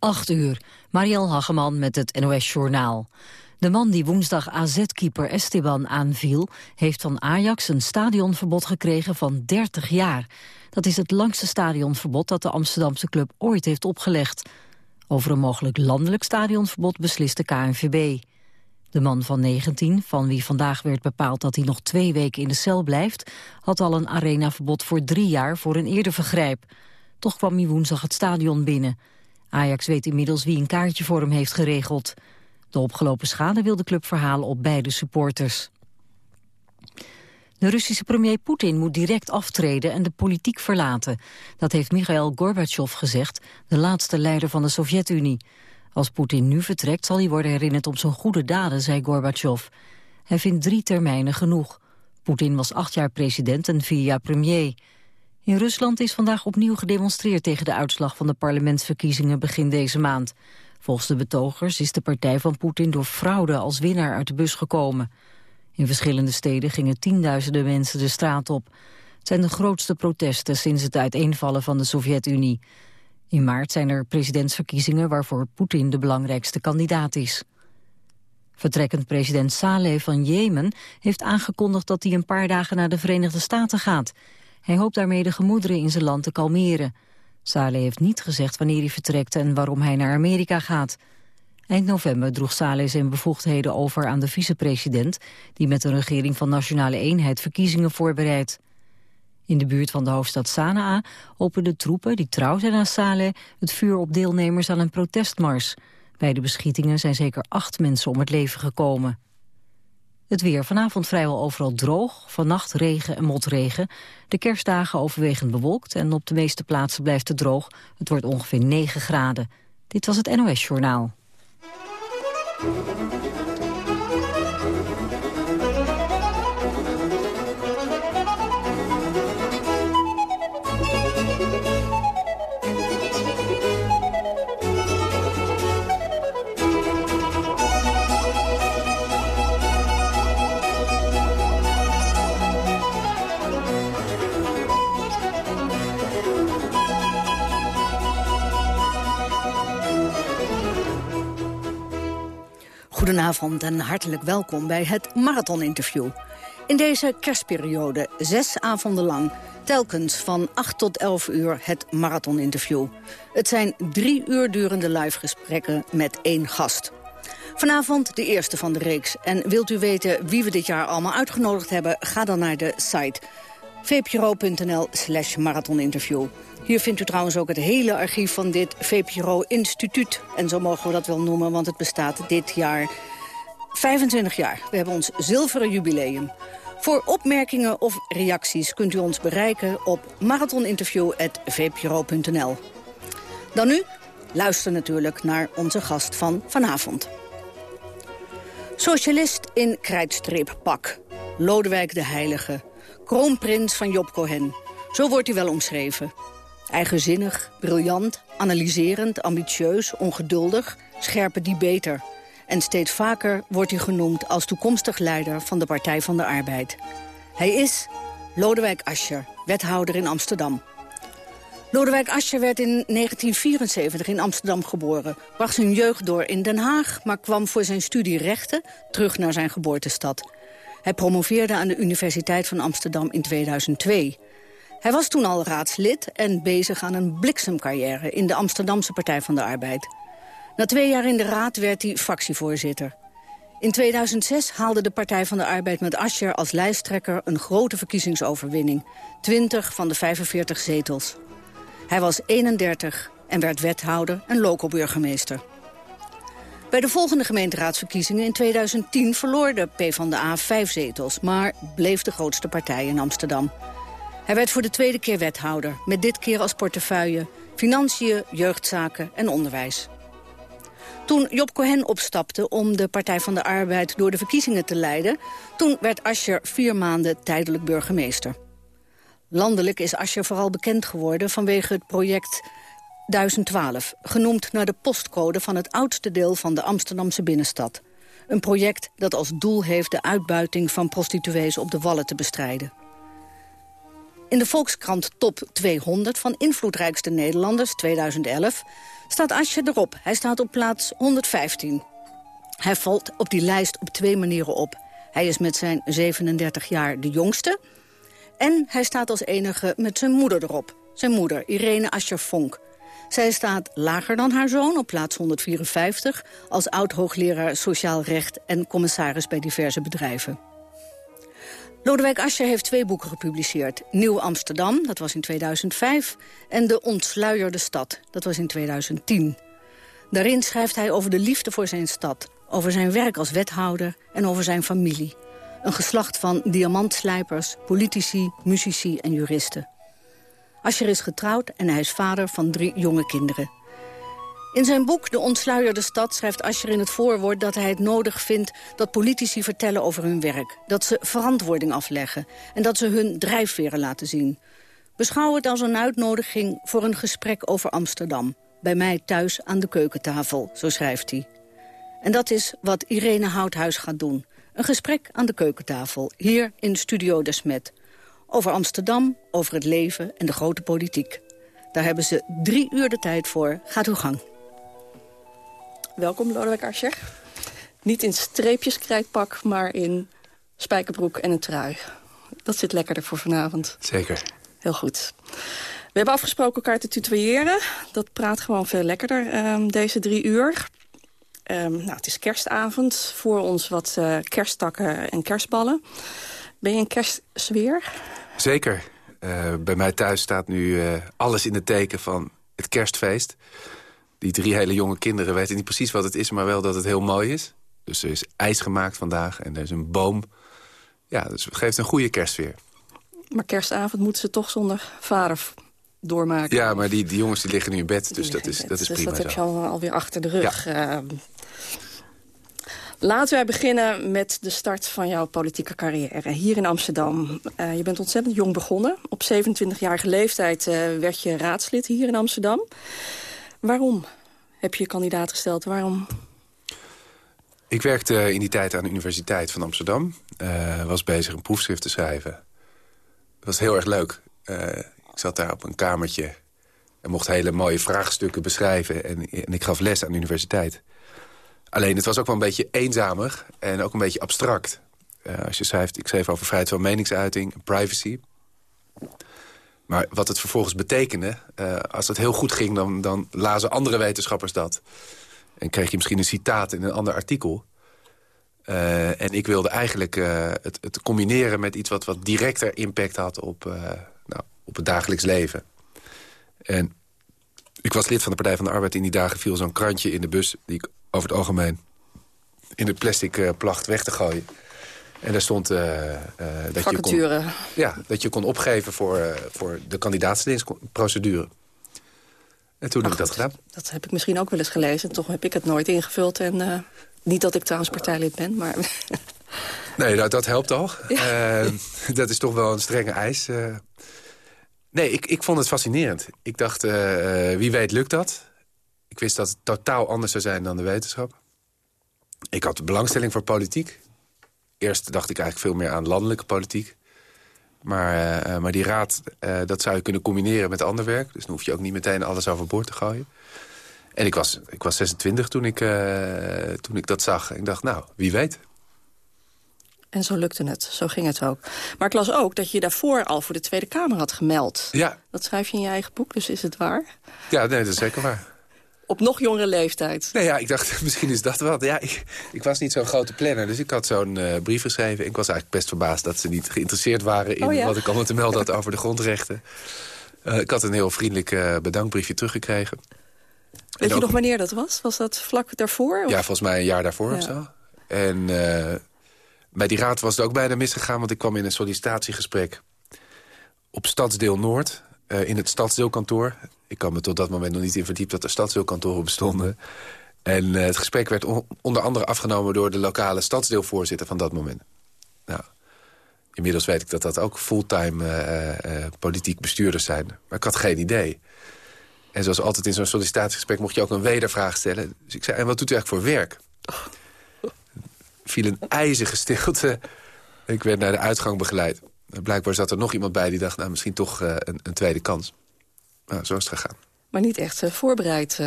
8 uur. Marielle Hageman met het NOS Journaal. De man die woensdag AZ-keeper Esteban aanviel... heeft van Ajax een stadionverbod gekregen van 30 jaar. Dat is het langste stadionverbod dat de Amsterdamse club ooit heeft opgelegd. Over een mogelijk landelijk stadionverbod beslist de KNVB. De man van 19, van wie vandaag werd bepaald dat hij nog twee weken in de cel blijft... had al een arenaverbod voor drie jaar voor een eerder vergrijp. Toch kwam hij woensdag het stadion binnen... Ajax weet inmiddels wie een kaartje voor hem heeft geregeld. De opgelopen schade wil de club verhalen op beide supporters. De Russische premier Poetin moet direct aftreden en de politiek verlaten. Dat heeft Mikhail Gorbachev gezegd, de laatste leider van de Sovjet-Unie. Als Poetin nu vertrekt zal hij worden herinnerd om zijn goede daden, zei Gorbachev. Hij vindt drie termijnen genoeg. Poetin was acht jaar president en vier jaar premier. In Rusland is vandaag opnieuw gedemonstreerd tegen de uitslag van de parlementsverkiezingen begin deze maand. Volgens de betogers is de partij van Poetin door fraude als winnaar uit de bus gekomen. In verschillende steden gingen tienduizenden mensen de straat op. Het zijn de grootste protesten sinds het uiteenvallen van de Sovjet-Unie. In maart zijn er presidentsverkiezingen waarvoor Poetin de belangrijkste kandidaat is. Vertrekkend president Saleh van Jemen heeft aangekondigd dat hij een paar dagen naar de Verenigde Staten gaat. Hij hoopt daarmee de gemoederen in zijn land te kalmeren. Saleh heeft niet gezegd wanneer hij vertrekt en waarom hij naar Amerika gaat. Eind november droeg Saleh zijn bevoegdheden over aan de vicepresident... die met een regering van Nationale Eenheid verkiezingen voorbereidt. In de buurt van de hoofdstad Sanaa openden troepen die trouw zijn aan Saleh... het vuur op deelnemers aan een protestmars. Bij de beschietingen zijn zeker acht mensen om het leven gekomen. Het weer vanavond vrijwel overal droog, vannacht regen en motregen. De kerstdagen overwegend bewolkt en op de meeste plaatsen blijft het droog. Het wordt ongeveer 9 graden. Dit was het NOS Journaal. Goedenavond en hartelijk welkom bij het Marathon-interview. In deze kerstperiode, zes avonden lang, telkens van 8 tot 11 uur het Marathon-interview. Het zijn drie uur durende live gesprekken met één gast. Vanavond de eerste van de reeks. En wilt u weten wie we dit jaar allemaal uitgenodigd hebben... ga dan naar de site vpro.nl slash marathoninterview. Hier vindt u trouwens ook het hele archief van dit VPRO-instituut. En zo mogen we dat wel noemen, want het bestaat dit jaar 25 jaar. We hebben ons zilveren jubileum. Voor opmerkingen of reacties kunt u ons bereiken op marathoninterview.vpro.nl. Dan nu, luister natuurlijk naar onze gast van vanavond. Socialist in krijtstreeppak. Lodewijk de Heilige. Kroonprins van Job Cohen. Zo wordt hij wel omschreven. Eigenzinnig, briljant, analyserend, ambitieus, ongeduldig, scherpe die beter. En steeds vaker wordt hij genoemd als toekomstig leider van de Partij van de Arbeid. Hij is Lodewijk Asscher, wethouder in Amsterdam. Lodewijk Asscher werd in 1974 in Amsterdam geboren. Bracht zijn jeugd door in Den Haag, maar kwam voor zijn studie rechten terug naar zijn geboortestad. Hij promoveerde aan de Universiteit van Amsterdam in 2002. Hij was toen al raadslid en bezig aan een bliksemcarrière... in de Amsterdamse Partij van de Arbeid. Na twee jaar in de raad werd hij fractievoorzitter. In 2006 haalde de Partij van de Arbeid met Ascher als lijsttrekker... een grote verkiezingsoverwinning. 20 van de 45 zetels. Hij was 31 en werd wethouder en loco-burgemeester. Bij de volgende gemeenteraadsverkiezingen in 2010 verloor de PvdA vijf zetels... maar bleef de grootste partij in Amsterdam. Hij werd voor de tweede keer wethouder, met dit keer als portefeuille... financiën, jeugdzaken en onderwijs. Toen Job Cohen opstapte om de Partij van de Arbeid door de verkiezingen te leiden... toen werd Ascher vier maanden tijdelijk burgemeester. Landelijk is Ascher vooral bekend geworden vanwege het project 1012... genoemd naar de postcode van het oudste deel van de Amsterdamse binnenstad. Een project dat als doel heeft de uitbuiting van prostituees op de Wallen te bestrijden. In de Volkskrant Top 200 van invloedrijkste Nederlanders 2011 staat Asje erop. Hij staat op plaats 115. Hij valt op die lijst op twee manieren op. Hij is met zijn 37 jaar de jongste. En hij staat als enige met zijn moeder erop. Zijn moeder, Irene Ascher-Vonk. Zij staat lager dan haar zoon, op plaats 154... als oud-hoogleraar sociaal recht en commissaris bij diverse bedrijven. Lodewijk Asscher heeft twee boeken gepubliceerd. Nieuw Amsterdam, dat was in 2005, en De Ontsluierde Stad, dat was in 2010. Daarin schrijft hij over de liefde voor zijn stad, over zijn werk als wethouder en over zijn familie. Een geslacht van diamantslijpers, politici, muzici en juristen. Ascher is getrouwd en hij is vader van drie jonge kinderen. In zijn boek De Ontsluierde Stad schrijft Ascher in het voorwoord dat hij het nodig vindt dat politici vertellen over hun werk. Dat ze verantwoording afleggen en dat ze hun drijfveren laten zien. Beschouw het als een uitnodiging voor een gesprek over Amsterdam. Bij mij thuis aan de keukentafel, zo schrijft hij. En dat is wat Irene Houthuis gaat doen. Een gesprek aan de keukentafel, hier in Studio Desmet. Over Amsterdam, over het leven en de grote politiek. Daar hebben ze drie uur de tijd voor. Gaat uw gang. Welkom, Lodewijk Asscher. Niet in streepjeskrijtpak, maar in spijkerbroek en een trui. Dat zit lekkerder voor vanavond. Zeker. Heel goed. We hebben afgesproken elkaar te tutoyeren. Dat praat gewoon veel lekkerder um, deze drie uur. Um, nou, het is kerstavond. Voor ons wat uh, kersttakken en kerstballen. Ben je in kerstsfeer? Zeker. Uh, bij mij thuis staat nu uh, alles in het teken van het kerstfeest die drie hele jonge kinderen weten niet precies wat het is... maar wel dat het heel mooi is. Dus er is ijs gemaakt vandaag en er is een boom. Ja, dus het geeft een goede kerstsfeer. Maar kerstavond moeten ze toch zonder vader doormaken. Ja, maar die, die jongens die liggen nu in bed, dus dat is, dat is dus prima dat heb je al, alweer achter de rug. Ja. Uh, laten wij beginnen met de start van jouw politieke carrière. Hier in Amsterdam. Uh, je bent ontzettend jong begonnen. Op 27-jarige leeftijd uh, werd je raadslid hier in Amsterdam. Waarom heb je je kandidaat gesteld? Waarom? Ik werkte in die tijd aan de Universiteit van Amsterdam. Uh, was bezig een proefschrift te schrijven. Het was heel erg leuk. Uh, ik zat daar op een kamertje en mocht hele mooie vraagstukken beschrijven. En, en, ik gaf les aan de universiteit. Alleen het was ook wel een beetje eenzamer en ook een beetje abstract. Uh, als je schrijft, ik schreef over vrijheid van meningsuiting, privacy. Maar wat het vervolgens betekende, uh, als het heel goed ging... Dan, dan lazen andere wetenschappers dat. En kreeg je misschien een citaat in een ander artikel. Uh, en ik wilde eigenlijk uh, het, het, combineren met iets wat, wat directer impact had op, nou, op het dagelijks leven. En ik was lid van de Partij van de Arbeid. In die dagen viel zo'n krantje in de bus... die ik over het algemeen in het plastic placht weg te gooien. En daar stond uh, uh, dat, je kon, ja, dat je kon opgeven voor, uh, voor de kandidaatsdienstprocedure. En toen heb ik dat gedaan. Dat heb ik misschien ook wel eens gelezen. Toch heb ik het nooit ingevuld. En niet dat ik trouwens partijlid ben, maar... nee, nou, dat helpt al. Ja. dat is toch wel een strenge eis. nee, ik, ik vond het fascinerend. Ik dacht, wie weet lukt dat. Ik wist dat het totaal anders zou zijn dan de wetenschap. Ik had belangstelling voor politiek eerst dacht ik eigenlijk veel meer aan landelijke politiek. Maar, uh, maar die raad, uh, dat zou je kunnen combineren met ander werk. Dus dan hoef je ook niet meteen alles overboord te gooien. En ik was, ik was 26 toen ik, uh, toen ik dat zag. Ik dacht, nou, wie weet. En zo lukte het. Zo ging het ook. Maar ik las ook dat je daarvoor al voor de Tweede Kamer had gemeld. Ja. Dat schrijf je in je eigen boek, dus is het waar? Ja, nee, dat is zeker waar op nog jongere leeftijd. Nee, ja, ik dacht, misschien is dat wel. Ja, ik, ik was niet zo'n grote planner, dus ik had zo'n uh, brief geschreven. Ik was eigenlijk best verbaasd dat ze niet geïnteresseerd waren... in oh, ja? wat ik allemaal te melden had over de grondrechten. Uh, ik had een heel vriendelijk uh, bedankbriefje teruggekregen. Weet je nog wanneer dat was? Was dat vlak daarvoor? Of? Ja, volgens mij een jaar daarvoor ja. of zo. En bij die raad was het ook bijna misgegaan... want ik kwam in een sollicitatiegesprek op Stadsdeel Noord... in het stadsdeelkantoor ik kan me tot dat moment nog niet in verdiept dat er stadsdeelkantoren bestonden. En uh, het gesprek werd onder andere afgenomen door de lokale stadsdeelvoorzitter van dat moment. Nou, inmiddels weet ik dat dat ook fulltime uh, politiek bestuurders zijn. Maar ik had geen idee. En zoals altijd in zo'n sollicitatiegesprek mocht je ook een wedervraag stellen. Dus ik zei, en wat doet u eigenlijk voor werk? viel een ijzige stilte. Ik werd naar de uitgang begeleid. Blijkbaar zat er nog iemand bij die dacht... nou, misschien toch een, een, tweede kans. Nou, zo is het gegaan. Maar niet echt voorbereid...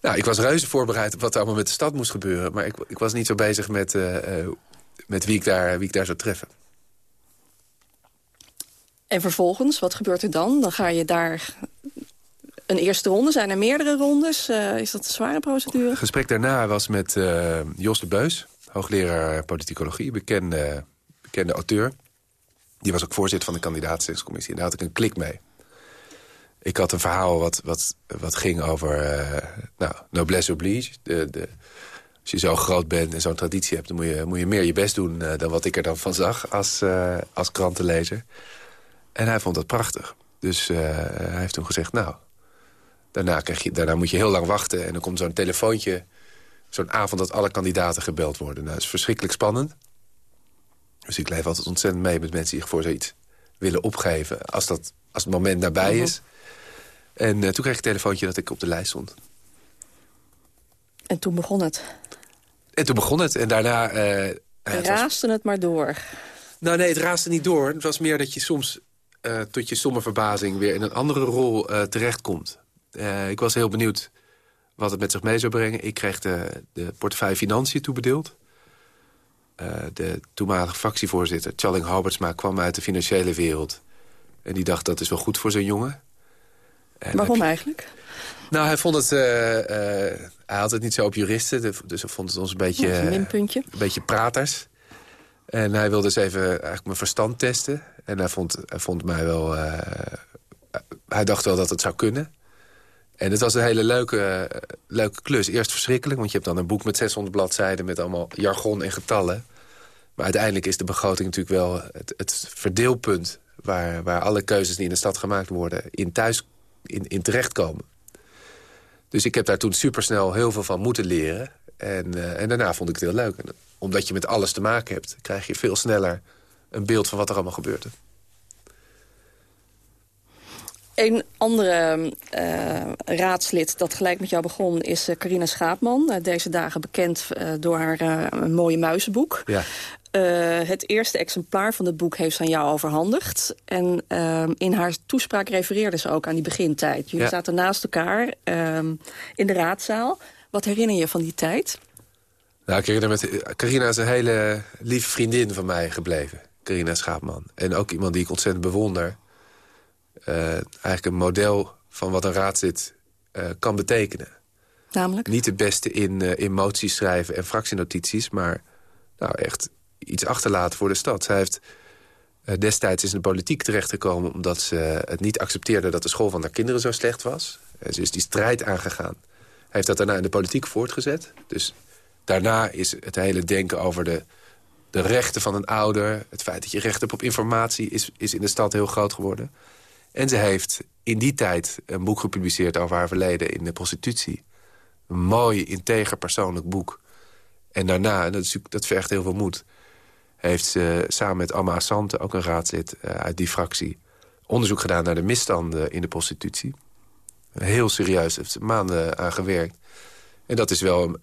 Nou, ik was reuze voorbereid op wat er allemaal met de stad moest gebeuren. Maar ik, ik was niet zo bezig met, met wie, ik daar, wie ik daar zou treffen. En vervolgens, wat gebeurt er dan? Dan ga je daar een eerste ronde. Zijn er meerdere rondes? Uh, is dat een zware procedure? Het gesprek daarna was met uh, Jos de Beus, hoogleraar politicologie, bekende, bekende auteur. Die was ook voorzitter van de kandidaatstellingscommissie. En daar had ik een klik mee. Ik had een verhaal wat, wat, wat ging over uh, nou, noblesse oblige. De, de, als je zo groot bent en zo'n traditie hebt... dan moet je, moet je meer je best doen dan wat ik er dan van zag als, als krantenlezer. En hij vond dat prachtig. Dus hij heeft toen gezegd, nou, Daarna, krijg je, daarna moet je heel lang wachten en dan komt zo'n telefoontje... zo'n avond dat alle kandidaten gebeld worden. Nou, dat is verschrikkelijk spannend. Dus ik leef altijd ontzettend mee met mensen die voor zoiets willen opgeven... als, dat, als het moment nabij mhm. is. En uh, toen kreeg ik een telefoontje dat ik op de lijst stond. En toen begon het? En toen begon het. En daarna... Uh, Raaste het maar door? Nou nee, het raasde niet door. Het was meer dat je soms uh, tot je stomme verbazing... weer in een andere rol terechtkomt. Ik was heel benieuwd wat het met zich mee zou brengen. Ik kreeg de, de portefeuille Financiën toebedeeld. Uh, de toenmalige fractievoorzitter, Challing Halbertsma, kwam uit de financiële wereld. En die dacht, dat is wel goed voor zo'n jongen. En Waarom eigenlijk? Nou, hij vond het... Uh, hij had het niet zo op juristen, dus hij vond het ons een beetje... een minpuntje. Een beetje praters. En hij wilde dus even eigenlijk mijn verstand testen. En hij vond, hij vond mij wel... hij dacht wel dat het zou kunnen. En het was een hele leuke, leuke klus. Eerst verschrikkelijk, want je hebt dan een boek met 600 bladzijden... met allemaal jargon en getallen. Maar uiteindelijk is de begroting natuurlijk wel het, het verdeelpunt... Waar, waar alle keuzes die in de stad gemaakt worden... in thuis in, in terechtkomen. Dus ik heb daar toen supersnel heel veel van moeten leren. En, uh, en daarna vond ik het heel leuk. Omdat je met alles te maken hebt... krijg je veel sneller een beeld van wat er allemaal gebeurt. Een andere uh, raadslid dat gelijk met jou begon is uh, Carina Schaapman. Uh, deze dagen bekend door haar mooie muizenboek. Ja. het eerste exemplaar van het boek heeft ze aan jou overhandigd. En ehm, in haar toespraak refereerde ze ook aan die begintijd. Jullie zaten naast elkaar ehm, in de raadzaal. Wat herinner je van die tijd? Nou, Carina, met, Carina is een hele lieve vriendin van mij gebleven. Carina Schaapman. En ook iemand die ik ontzettend bewonder. Uh, eigenlijk een model van wat een raadslid uh, kan betekenen. Namelijk? Niet de beste in, uh, in moties schrijven en fractienotities... maar nou, echt iets achterlaten voor de stad. Zij heeft destijds in de politiek terechtgekomen... omdat ze het niet accepteerde dat de school van haar kinderen zo slecht was. ze is die strijd aangegaan. Hij heeft dat daarna in de politiek voortgezet. Dus daarna is het hele denken over de, de rechten van een ouder... het feit dat je recht hebt op informatie... is, is in de stad heel groot geworden. En ze heeft in die tijd een boek gepubliceerd over haar verleden in de prostitutie. Een mooi, integer persoonlijk boek. En daarna, en dat, is, dat vergt heel veel moed... heeft ze samen met Amma Asante, ook een raadslid eh, uit die fractie... onderzoek gedaan naar de misstanden in de prostitutie. Heel serieus, heeft ze maanden aan gewerkt. En dat is wel een,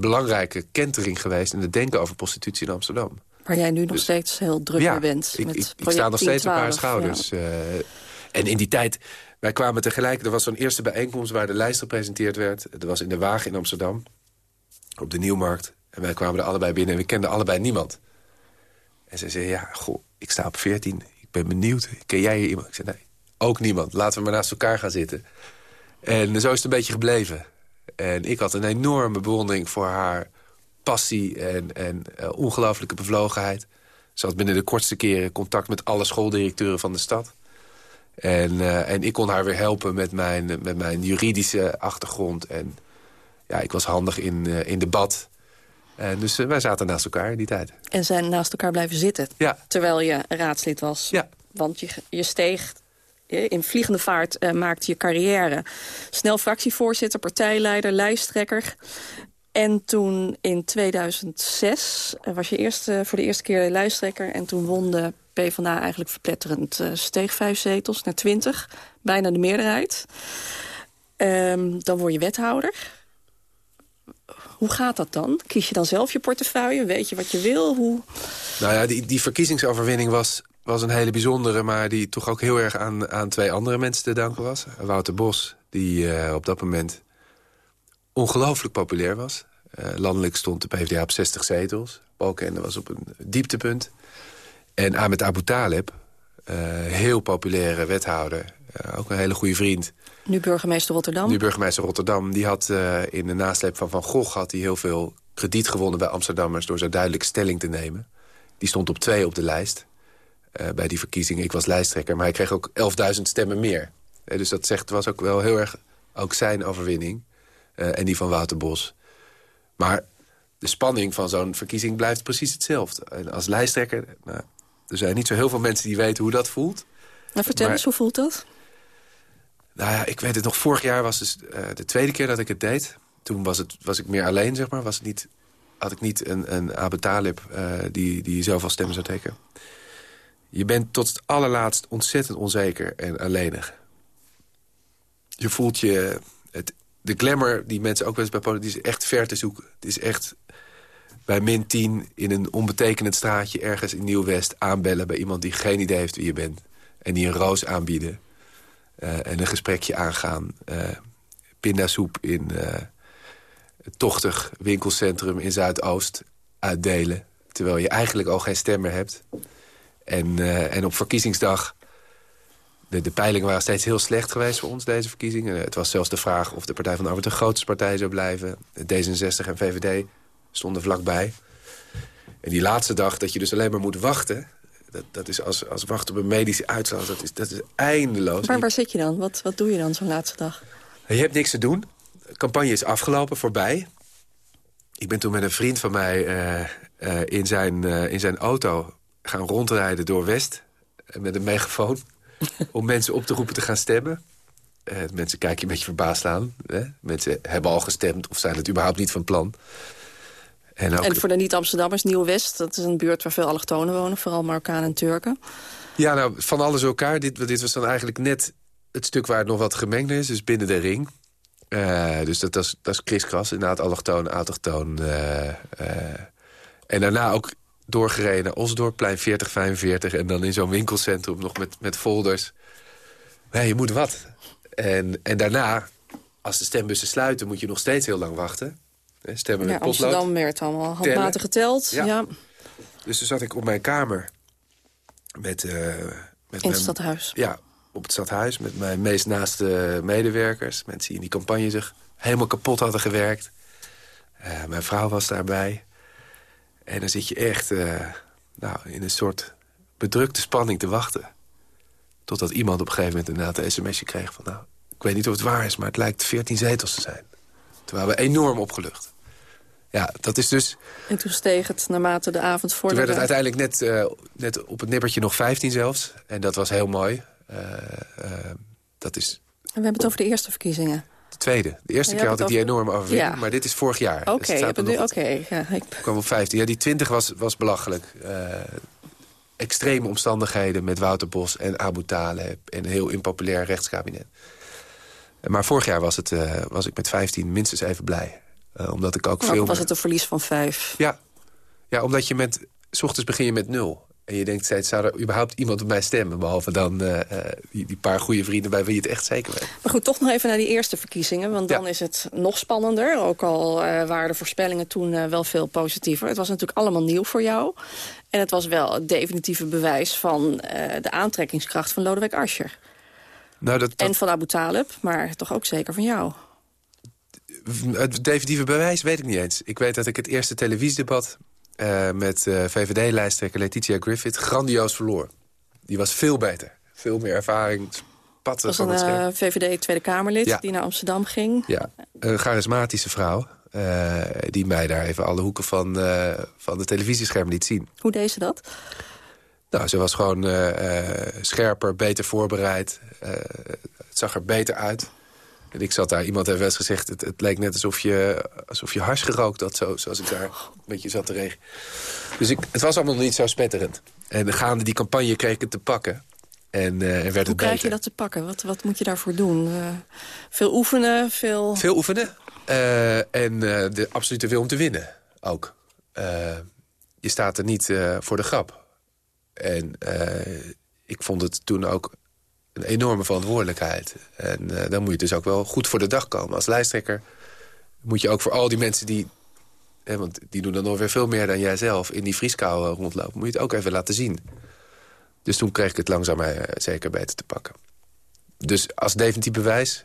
belangrijke kentering geweest... in het denken over prostitutie in Amsterdam. Waar jij nu nog dus steeds heel druk ja, bent. Ik, ik, ik sta nog steeds op haar schouders. Ja. Uh, en in die tijd, wij kwamen tegelijk... er was zo'n eerste bijeenkomst waar de lijst gepresenteerd werd. Dat was in de Wagen in Amsterdam, op de Nieuwmarkt. En wij kwamen er allebei binnen en we kenden allebei niemand. En ze zei, ja, goh, ik sta op 14, ik ben benieuwd. Ken jij hier iemand? Ik zei, nee, ook niemand. Laten we maar naast elkaar gaan zitten. En zo is het een beetje gebleven. En ik had een enorme bewondering voor haar passie en, en uh, ongelooflijke bevlogenheid. Ze had binnen de kortste keren contact met alle schooldirecteuren van de stad. En, uh, en ik kon haar weer helpen met mijn, met mijn juridische achtergrond. En ja, ik was handig in, uh, in debat. En dus uh, wij zaten naast elkaar in die tijd. En zijn naast elkaar blijven zitten? Ja. Terwijl je raadslid was? Ja. Want je, je steeg in vliegende vaart maakte je carrière. Snel fractievoorzitter, partijleider, lijsttrekker. En toen in 2006 was je eerst, voor de eerste keer lijsttrekker... en toen won de PvdA eigenlijk verpletterend uh, steeg vijf zetels naar twintig. Bijna de meerderheid. Um, dan word je wethouder. Hoe gaat dat dan? Kies je dan zelf je portefeuille? Weet je wat je wil? Hoe... Nou ja, die, die verkiezingsoverwinning was was een hele bijzondere... maar die toch ook heel erg aan, aan twee andere mensen te danken was. Wouter Bos, die uh, op dat moment ongelooflijk populair was. Uh, landelijk stond de PvdA op 60 zetels. Balkenende was op een dieptepunt. En Ahmed Abu Talib, uh, heel populaire wethouder... ook een hele goede vriend. Nu burgemeester Rotterdam. Nu burgemeester Rotterdam. Die had in de nasleep van Van Gogh had hij heel veel krediet gewonnen bij Amsterdammers... door zo duidelijk stelling te nemen. Die stond op twee op de lijst bij die verkiezingen. Ik was lijsttrekker, maar hij kreeg ook 11.000 stemmen meer. Dus dat zegt, was ook wel heel erg ook zijn overwinning. En die van Wouter Bos. Maar de spanning van zo'n verkiezing blijft precies hetzelfde. En als lijsttrekker, nou, er zijn niet zo heel veel mensen die weten hoe dat voelt. Nou, vertel maar, eens, hoe voelt dat? Nou ja, ik weet het nog, vorig jaar was dus de tweede keer dat ik het deed. Toen was, het, was ik meer alleen, zeg maar. Was het niet, had ik niet een, een Abu Talib die, die zoveel stemmen zou tekenen. Je bent tot het allerlaatst ontzettend onzeker en alleenig. Je voelt je... Het, de glamour die mensen ook wel eens bij politiek is echt ver te zoeken. Het is echt bij min 10 in een onbetekenend straatje... ergens in Nieuw-West aanbellen bij iemand die geen idee heeft wie je bent. En die een roos aanbieden. Uh, en een gesprekje aangaan. Uh, pindasoep in uh, het tochtig winkelcentrum in Zuidoost uitdelen. Terwijl je eigenlijk al geen stem meer hebt. En, uh, en op verkiezingsdag... De, de peilingen waren steeds heel slecht geweest voor ons, deze verkiezingen. Het was zelfs de vraag of de Partij van de Arbeid de grootste partij zou blijven. D66 en VVD stonden vlakbij. En die laatste dag dat je dus alleen maar moet wachten... dat, dat is als, als wachten op een medische uitslag, dat is, dat is eindeloos. Maar waar zit je dan? Wat, wat doe je dan zo'n laatste dag? Je hebt niks te doen. De campagne is afgelopen, voorbij. Ik ben toen met een vriend van mij uh, uh, in, zijn, uh, in zijn auto gaan rondrijden door West met een megafoon... om mensen op te roepen te gaan stemmen. Mensen kijken een beetje verbaasd aan. Hè? Mensen hebben al gestemd of zijn het überhaupt niet van plan. En, ook... en voor de niet-Amsterdammers, Nieuw-West... dat is een buurt waar veel allochtonen wonen, vooral Marokkanen en Turken. Ja, nou, van alles elkaar. Dit, dit was dan eigenlijk net het stuk waar het nog wat gemengd is. Dus binnen de ring. Uh, dus dat, dat, is, dat is kriskras, inderdaad allochtoon, autochtoon. Uh, en daarna ook doorgereden naar Osdorp, plein 4045... en dan in zo'n winkelcentrum nog met, met folders. Nee, je moet wat. En, en daarna, als de stembussen sluiten... moet je nog steeds heel lang wachten. Stemmen ja, met Amsterdam werd allemaal handmatig geteld. Ja. ja. Dus toen zat ik op mijn kamer met... Uh, met in het stadhuis? Ja, op het stadhuis met mijn meest naaste medewerkers. Mensen die in die campagne zich helemaal kapot hadden gewerkt. Uh, mijn vrouw was daarbij. En dan zit je echt uh, nou, in een soort bedrukte spanning te wachten. Totdat iemand op een gegeven moment inderdaad een sms'je kreeg van... nou, ik weet niet of het waar is, maar het lijkt 14 zetels te zijn. Terwijl we enorm opgelucht. Ja, dat is dus... En toen steeg het naarmate de avond vorderde? Toen werd het uiteindelijk net, uh, net op het nippertje nog 15 zelfs. En dat was heel mooi. Uh, dat is... En we hebben het over de eerste verkiezingen. De tweede. De eerste keer had ik die enorme overwinning, ja. maar dit is vorig jaar. Oké, okay, dus okay, ja, ik kwam op 15. Ja, die 20 was, was belachelijk. Extreme omstandigheden met Wouter Bos en Abu Taleb... en een heel impopulair rechtskabinet. Maar vorig jaar was, het, was ik met 15 minstens even blij. Uh, omdat ik ook nou, veel... was het een verlies van vijf? Ja. ja, omdat je met... S ochtends begin je met nul. En je denkt steeds, zou er überhaupt iemand op mij stemmen? Behalve dan uh, die, die, paar goede vrienden bij wie je het echt zeker weet. Maar goed, toch nog even naar die eerste verkiezingen. Want dan ja. is het nog spannender. Ook al uh, waren de voorspellingen toen uh, wel veel positiever. Het was natuurlijk allemaal nieuw voor jou. En het was wel het definitieve bewijs van de aantrekkingskracht van Lodewijk Asscher. Nou, dat, dat... En van Abu Talib, maar toch ook zeker van jou. Het definitieve bewijs weet ik niet eens. Ik weet dat ik het eerste televisiedebat uh, met uh, VVD-lijsttrekker Letitia Griffith grandioos verloor. Die was veel beter. Veel meer ervaring. Dat was een uh, VVD Tweede Kamerlid ja. die naar Amsterdam ging. Ja, een charismatische vrouw. die mij daar even alle hoeken van, van de televisiescherm liet zien. Hoe deed ze dat? Nou, ze was gewoon scherper, beter voorbereid. het zag er beter uit. En ik zat daar, iemand heeft wel eens gezegd... Het, het leek net alsof je, alsof je hars gerookt had, zo, zoals ik daar een beetje zat te regen. Dus ik, het was allemaal nog niet zo spetterend. En gaande die campagne kreeg ik het te pakken. En, uh, werd Hoe het krijg beter. je dat te pakken? Wat, wat moet je daarvoor doen? Uh, veel oefenen? Veel, veel oefenen. Uh, en de absolute wil om te winnen ook. je staat er niet voor de grap. En ik vond het toen ook een enorme verantwoordelijkheid. En dan moet je dus ook wel goed voor de dag komen. Als lijsttrekker moet je ook voor al die mensen die... Hè, want die doen dan nog weer veel meer dan jijzelf... in die vrieskou rondlopen, moet je het ook even laten zien. Dus toen kreeg ik het langzaam maar zeker beter te pakken. Dus als definitief bewijs,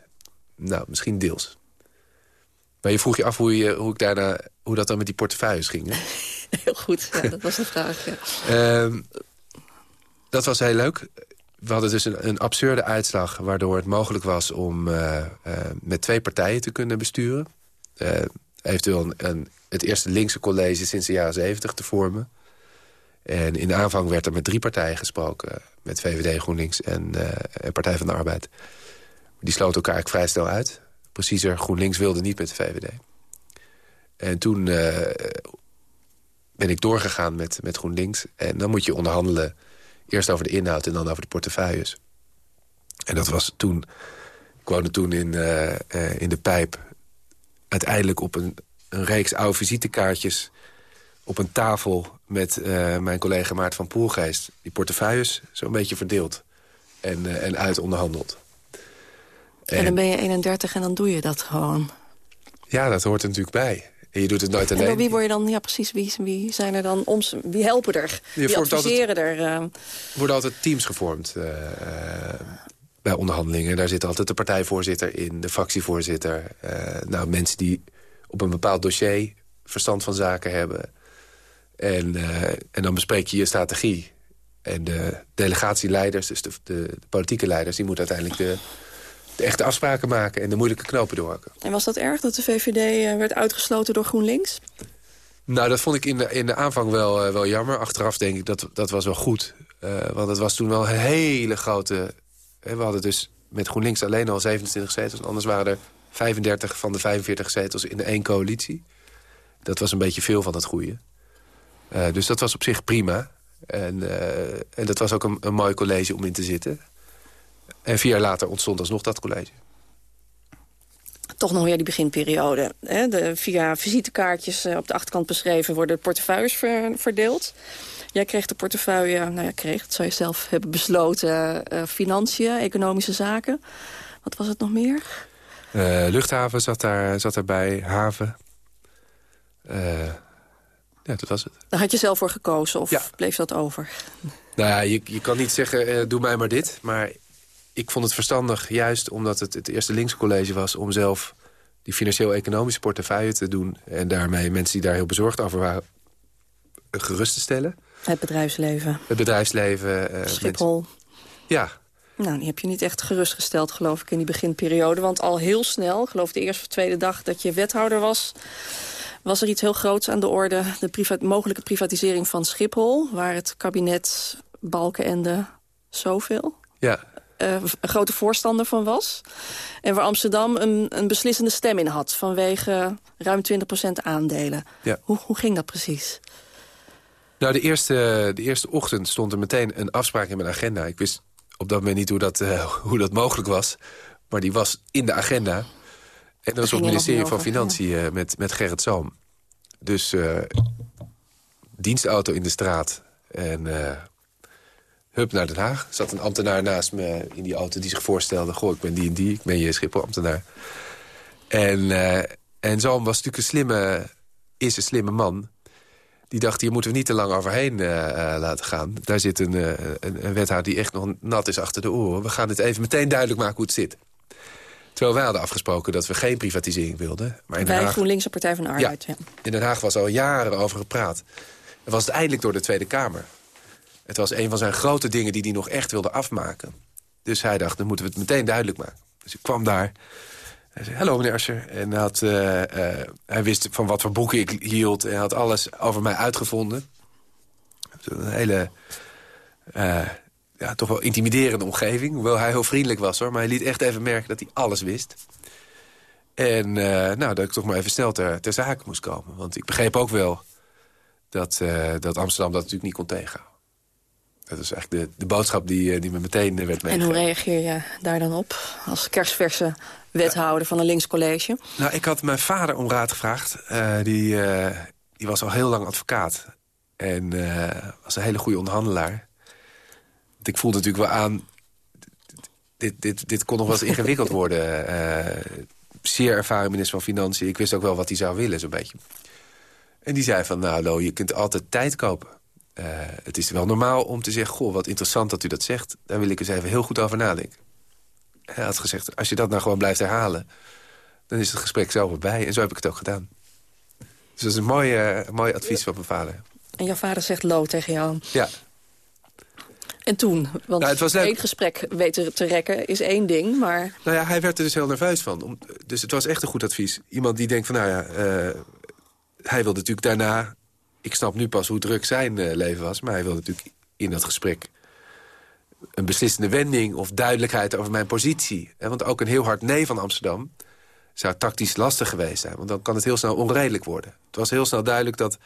nou, misschien deels. Maar je vroeg je af hoe, je, hoe, ik daarna, hoe dat dan met die portefeuilles ging. Hè? Heel goed, ja, dat was de vraag. Ja. Ehm, dat was heel leuk. We hadden dus een, een, absurde uitslag... waardoor het mogelijk was om uh, uh, met twee partijen te kunnen besturen. Uh, eventueel een, het eerste linkse college sinds de jaren zeventig te vormen. En in de aanvang werd er met drie partijen gesproken. Met VVD, GroenLinks en, en Partij van de Arbeid. Die sloten elkaar eigenlijk vrij snel uit. Preciezer, GroenLinks wilde niet met de VVD. En toen ben ik doorgegaan met, met GroenLinks. En dan moet je onderhandelen. Eerst over de inhoud en dan over de portefeuilles. En dat was toen... Ik woonde toen in, uh, uh, in de Pijp. Uiteindelijk op een, een reeks oude visitekaartjes... op een tafel met uh, mijn collega Maart van Poelgeest. Die portefeuilles zo'n beetje verdeeld. En, en uit onderhandeld. En, en dan ben je 31 en dan doe je dat gewoon. Ja, dat hoort er natuurlijk bij. En je doet het nooit alleen. En door wie word je dan, ja precies, wie, wie zijn er dan, om, wie helpen er? Je wie adviseren altijd, er? Uh... worden altijd teams gevormd uh, bij onderhandelingen. Daar zit altijd de partijvoorzitter in, de fractievoorzitter. Uh, nou, mensen die op een bepaald dossier verstand van zaken hebben. En, en dan bespreek je je strategie. En de delegatieleiders, dus de, de, de politieke leiders... die moeten uiteindelijk de de echte afspraken maken en de moeilijke knopen doorhakken. En was dat erg dat de VVD eh, werd uitgesloten door GroenLinks? Nou, dat vond ik in de, in de aanvang wel, uh, wel jammer. Achteraf denk ik dat dat was wel goed. Uh, want het was toen wel een hele grote... we hadden dus met GroenLinks alleen al 27 zetels. Anders waren er 35 van de 45 zetels in de één coalitie. Dat was een beetje veel van het goede. Uh, dus dat was op zich prima. En, en dat was ook een, een mooi college om in te zitten. En vier jaar later ontstond alsnog dat college. Toch nog weer die beginperiode. Hè? De, via visitekaartjes eh, op de achterkant beschreven worden de portefeuilles verdeeld. Jij kreeg de portefeuille, nou ja, kreeg, het zou je zelf hebben besloten... Uh, financiën, economische zaken. Wat was het nog meer? Uh, luchthaven zat, daar, zat daarbij, haven. Uh, ja, dat was het. Daar had je zelf voor gekozen of ja. bleef dat over? Nou ja, je, je kan niet zeggen, doe mij maar dit. Maar ik vond het verstandig, juist omdat het het eerste linkscollege was... om zelf die financieel-economische portefeuille te doen... en daarmee mensen die daar heel bezorgd over waren gerust te stellen. Het bedrijfsleven. Het bedrijfsleven. Uh, Schiphol. Ja. Nou, die heb je niet echt gerustgesteld, geloof ik, in die beginperiode. Want al heel snel, geloof de eerste of tweede dag dat je wethouder was... was er iets heel groots aan de orde. De priva mogelijke privatisering van Schiphol... waar het kabinet Balkenende zoveel... Ja, een grote voorstander van was. En waar Amsterdam een, een beslissende stem in had... vanwege ruim 20% aandelen. Ja. Hoe, hoe ging dat precies? Nou, de eerste, de eerste ochtend stond er meteen een afspraak in mijn agenda. Ik wist op dat moment niet hoe dat, uh, hoe dat mogelijk was. Maar die was in de agenda. En dat was op het ministerie van Financiën ja. met, met Gerrit Salm. Dus uh, dienstauto in de straat. En hup naar Den Haag. Er zat een ambtenaar naast me in die auto die zich voorstelde... goh, ik ben die en die, ik ben je Schiphol-ambtenaar. En, uh, en Zalm was natuurlijk een slimme, is een slimme man. Die dacht, hier moeten we niet te lang overheen uh, laten gaan. Daar zit een, uh, een, een, wethouder die echt nog nat is achter de oren. We gaan dit even meteen duidelijk maken hoe het zit. Terwijl wij hadden afgesproken dat we geen privatisering wilden. Maar in Wij Haag... GroenLinks Partij van de Arbeid. Ja, In Den Haag was al jaren over gepraat. En was het eindelijk door de Tweede Kamer. Het was een van zijn grote dingen die hij nog echt wilde afmaken. Dus hij dacht, dan moeten we het meteen duidelijk maken. Dus ik kwam daar. Hij zei, hallo meneer Asscher. En had, uh, uh, hij wist van wat voor boeken ik hield. En had alles over mij uitgevonden. Een hele, uh, ja, toch wel intimiderende omgeving. Hoewel hij heel vriendelijk was hoor. Maar hij liet echt even merken dat hij alles wist. En nou, dat ik toch maar even snel ter, zake moest komen. Want ik begreep ook wel dat, dat Amsterdam dat natuurlijk niet kon tegenhouden. Dat is eigenlijk de, de boodschap die, eh, die me meteen werd meegegeven. En hoe reageer je daar dan op als kerstverse wethouder van een linkscollege? Nou, ik had mijn vader om raad gevraagd. Uh, die, uh, die was al heel lang advocaat. En was een hele goede onderhandelaar. ik voelde natuurlijk wel aan... Dit, dit, dit kon nog wel eens ingewikkeld worden. Zeer ervaren minister van Financiën. Ik wist ook wel wat hij zou willen, zo'n beetje. En die zei van, nou Lo, je kunt altijd tijd kopen. Uh, het is wel normaal om te zeggen... goh, wat interessant dat u dat zegt. Daar wil ik eens even heel goed over nadenken. Hij had gezegd, als je dat nou gewoon blijft herhalen... dan is het gesprek zo voorbij. En zo heb ik het ook gedaan. Dus dat is een mooi, uh, mooi advies van mijn vader. En jouw vader zegt Lo tegen jou? Ja. En toen? Want nou, het was één gesprek weten te rekken is één ding, maar... Nou ja, hij werd er dus heel nerveus van. Dus het was echt een goed advies. Iemand die denkt van, nou ja... Uh, hij wilde natuurlijk daarna... Ik snap nu pas hoe druk zijn uh, leven was... maar hij wilde natuurlijk in dat gesprek... een beslissende wending of duidelijkheid over mijn positie. Want ook een heel hard nee van Amsterdam... zou tactisch lastig geweest zijn. Want dan kan het heel snel onredelijk worden. Het was heel snel duidelijk dat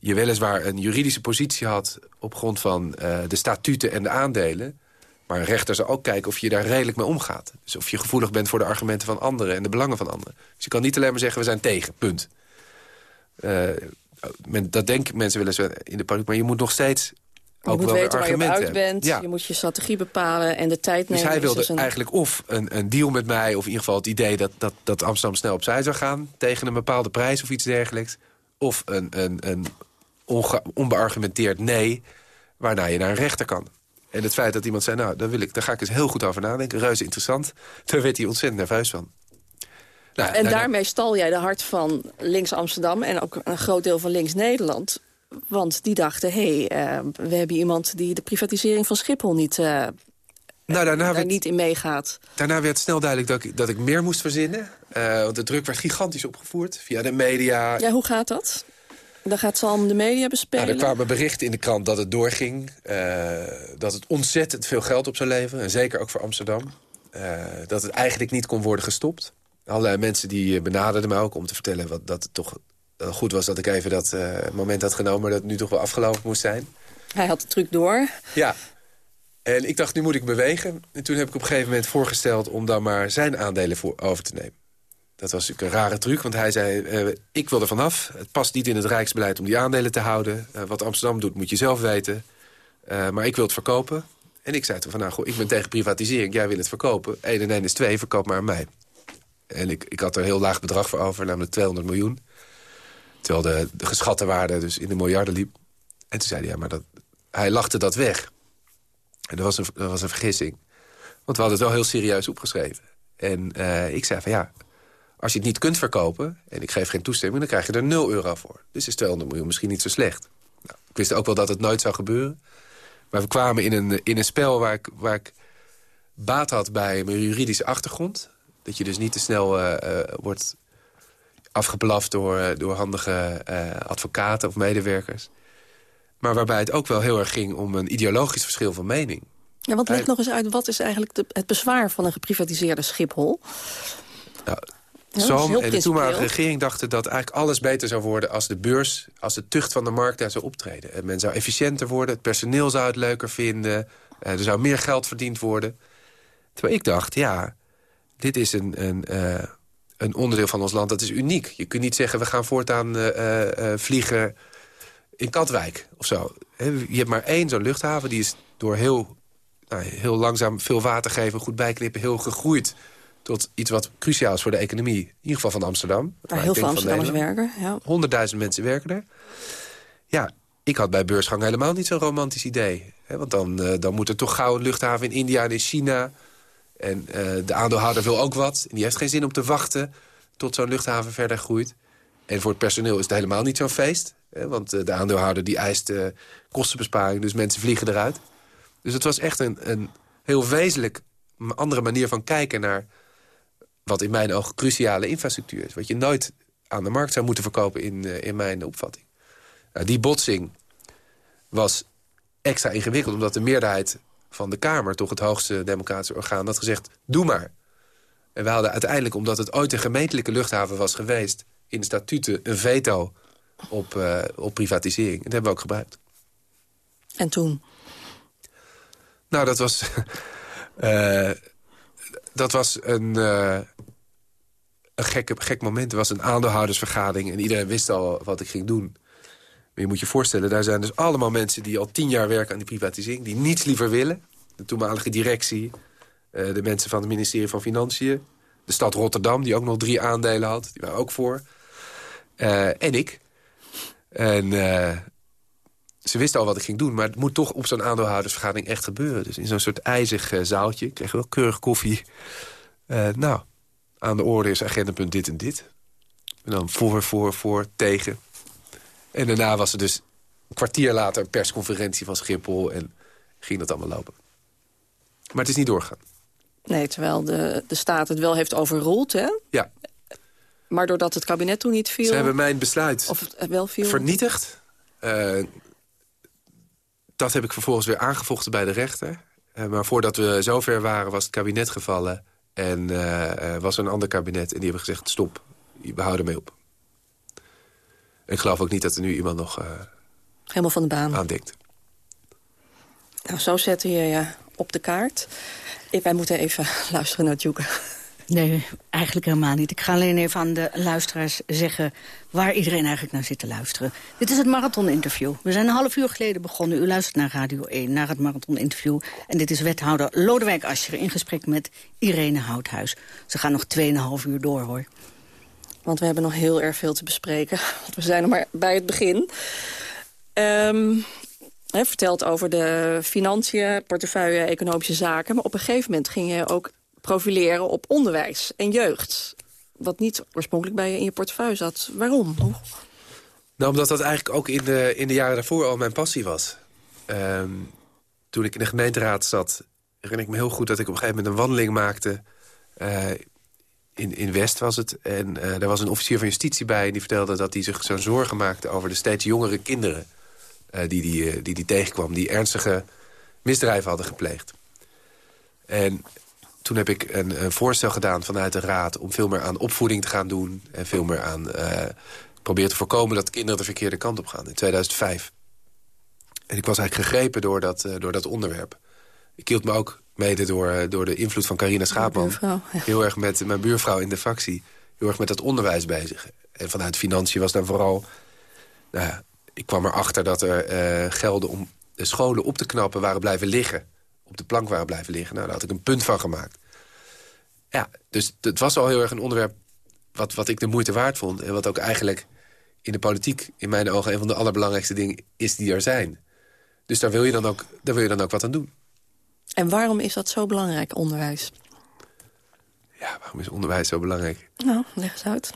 je weliswaar een juridische positie had... op grond van uh, de statuten en de aandelen... maar een rechter zou ook kijken of je daar redelijk mee omgaat. Dus of je gevoelig bent voor de argumenten van anderen... en de belangen van anderen. Dus je kan niet alleen maar zeggen, we zijn tegen, punt. Uh, men, dat denken mensen wel eens in de politiek... maar je moet nog steeds je ook moet wel weten waar je uit bent. Ja. Je moet je strategie bepalen en de tijd nemen. Dus hij wilde dus een... eigenlijk of een, een, deal met mij... of in ieder geval het idee dat, dat, dat Amsterdam snel opzij zou gaan... tegen een bepaalde prijs of iets dergelijks. Of een, een, een onbeargumenteerd nee... waarna je naar een rechter kan. En het feit dat iemand zei, nou, daar, wil ik, daar ga ik eens heel goed over nadenken. Reuze interessant. Daar werd hij ontzettend nerveus van. Nou, en daarmee stal jij de hart van links Amsterdam... en ook een groot deel van links Nederland. Want die dachten, hé, hey, uh, we hebben iemand die de privatisering van Schiphol niet... Uh, nou, daarna werd, niet in meegaat. Daarna werd snel duidelijk dat ik, dat ik meer moest verzinnen. Uh, want de druk werd gigantisch opgevoerd via de media. Ja, hoe gaat dat? Dan gaat Salm de media bespelen? Nou, er kwamen berichten in de krant dat het doorging. Dat het ontzettend veel geld op zou leveren. En zeker ook voor Amsterdam. Dat het eigenlijk niet kon worden gestopt. Allerlei mensen die benaderden me ook om te vertellen... Wat, dat het toch goed was dat ik even dat uh, moment had genomen... dat het nu toch wel afgelopen moest zijn. Hij had de truc door. Ja. En ik dacht, nu moet ik bewegen. En toen heb ik op een gegeven moment voorgesteld... om dan maar zijn aandelen voor over te nemen. Dat was natuurlijk een rare truc, want hij zei... Uh, ik wil er vanaf. Het past niet in het Rijksbeleid om die aandelen te houden. Uh, wat Amsterdam doet, moet je zelf weten. Maar ik wil het verkopen. En ik zei toen van, nou goed, ik ben tegen privatisering. Jij wil het verkopen. 1 en 1 is 2, verkoop maar aan mij. En ik, ik had er een heel laag bedrag voor over, namelijk 200 miljoen. Terwijl de, de geschatte waarde dus in de miljarden liep. En toen zei hij, ja, maar dat, hij lachte dat weg. En dat was een, dat was een vergissing. Want we hadden het wel heel serieus opgeschreven. En ik zei van, ja, als je het niet kunt verkopen, en ik geef geen toestemming... dan krijg je er 0 euro voor. Dus is 200 miljoen misschien niet zo slecht. Nou, ik wist ook wel dat het nooit zou gebeuren. Maar we kwamen in een, in een spel waar ik, waar ik baat had bij mijn juridische achtergrond. Dat je dus niet te snel uh, uh, wordt afgeblaft door, uh, door handige advocaten of medewerkers. Maar waarbij het ook wel heel erg ging om een ideologisch verschil van mening. Ja, want leg nog eens uit, wat is eigenlijk de, het bezwaar van een geprivatiseerde Schiphol? Nou, Zoom en de toenmalige regering dachten dat eigenlijk alles beter zou worden... als de beurs, als de tucht van de markt daar zou optreden. En men zou efficiënter worden, het personeel zou het leuker vinden... Eh, er zou meer geld verdiend worden. Terwijl ik dacht, ja, dit is een, een, uh, een onderdeel van ons land, dat is uniek. Je kunt niet zeggen, we gaan voortaan uh, vliegen in Katwijk of zo. Je hebt maar één zo'n luchthaven, die is door heel, nou, heel langzaam veel water geven... goed bijknippen, heel gegroeid tot iets wat cruciaal is voor de economie. In ieder geval van Amsterdam. Waar heel veel Amsterdammers werken. Ja. Honderdduizend mensen werken er. Ja, ik had bij beursgang helemaal niet zo'n romantisch idee. Hè, want dan, uh, dan moet er toch gauw een luchthaven in India en in China. En uh, de aandeelhouder wil ook wat. En die heeft geen zin om te wachten tot zo'n luchthaven verder groeit. En voor het personeel is het helemaal niet zo'n feest. Hè, want uh, de aandeelhouder die eist kostenbesparing. Dus mensen vliegen eruit. Dus het was echt een, een heel wezenlijk andere manier van kijken naar wat in mijn ogen cruciale infrastructuur is. Wat je nooit aan de markt zou moeten verkopen in, in mijn opvatting. Nou, die botsing was extra ingewikkeld... omdat de meerderheid van de Kamer, toch het hoogste democratische orgaan... had gezegd, doe maar. En we hadden uiteindelijk, omdat het ooit een gemeentelijke luchthaven was geweest... in de statuten een veto op, uh, op privatisering. En dat hebben we ook gebruikt. En toen? Nou, dat was... uh, dat was een, uh, een gekke, gek moment. Er was een aandeelhoudersvergadering en iedereen wist al wat ik ging doen. Je moet je voorstellen, daar zijn dus allemaal mensen... die al tien jaar werken aan die privatisering... die niets liever willen. De toenmalige directie, uh, de mensen van het ministerie van Financiën... de stad Rotterdam, die ook nog drie aandelen had. Die waren ook voor. Uh, en ik. En uh, ze wisten al wat ik ging doen, maar het moet toch op zo'n aandeelhoudersvergadering echt gebeuren. Dus in zo'n soort ijzig zaaltje, ik kreeg wel keurig koffie. nou, aan de orde is agendapunt dit en dit. En dan voor, voor, voor, tegen. En daarna was er dus een kwartier later een persconferentie van Schiphol... en ging dat allemaal lopen. Maar het is niet doorgaan. Nee, terwijl de, de staat het wel heeft overroeld, hè? Ja. Maar doordat het kabinet toen niet viel... Ze hebben mijn besluit of het wel viel. vernietigd. Uh, dat heb ik vervolgens weer aangevochten bij de rechter. Uh, maar voordat we zover waren was het kabinet gevallen... en uh, was er een ander kabinet en die hebben gezegd... stop, we houden mee op. Ik geloof ook niet dat er nu iemand nog uh, Helemaal van de baan aandenkt. Nou, zo zetten je je op de kaart. Wij moeten even luisteren naar Djoeke. Nee, eigenlijk helemaal niet. Ik ga alleen even aan de luisteraars zeggen waar iedereen eigenlijk naar zit te luisteren. Dit is het marathon-interview. We zijn een half uur geleden begonnen. U luistert naar Radio 1, naar het marathon-interview. En dit is wethouder Lodewijk Asscher in gesprek met Irene Houthuis. Ze gaan nog 2,5 uur door, hoor. Want we hebben nog heel erg veel te bespreken. Want we zijn nog maar bij het begin. Um, he, verteld over de financiën, portefeuille, economische zaken. Maar op een gegeven moment ging je ook profileren op onderwijs en jeugd. Wat niet oorspronkelijk bij je in je portefeuille zat. Waarom? Nou, omdat dat eigenlijk ook in de, in de jaren daarvoor al mijn passie was. Um, toen ik in de gemeenteraad zat, herinner ik me heel goed... dat ik op een gegeven moment een wandeling maakte... Uh, in, in West was het. En uh, daar was een officier van justitie bij... en die vertelde dat hij zich zo'n zorgen maakte... over de steeds jongere kinderen uh, die, die, uh, die die tegenkwam... die ernstige misdrijven hadden gepleegd. En toen heb ik een, voorstel gedaan vanuit de raad... om veel meer aan opvoeding te gaan doen... en veel meer aan proberen te voorkomen... dat kinderen de verkeerde kant op gaan, in 2005. En ik was eigenlijk gegrepen door dat, door dat onderwerp. Ik hield me ook Mede door, eh, door de invloed van Carina Schaapman. Heel erg met mijn buurvrouw in de fractie. Heel erg met dat onderwijs bezig. En vanuit financiën was daar vooral... Nou ja, ik kwam erachter dat er uh, gelden om de scholen op te knappen... waren blijven liggen. Op de plank waren blijven liggen. Nou, daar had ik een punt van gemaakt. Ja, dus het was al heel erg een onderwerp... Wat, wat ik de moeite waard vond. En wat ook eigenlijk in de politiek... in mijn ogen een van de allerbelangrijkste dingen is die er zijn. Dus daar wil je dan ook, daar wil je dan ook wat aan doen. En waarom is dat zo belangrijk, onderwijs? Ja, waarom is onderwijs zo belangrijk? Nou, leg eens uit.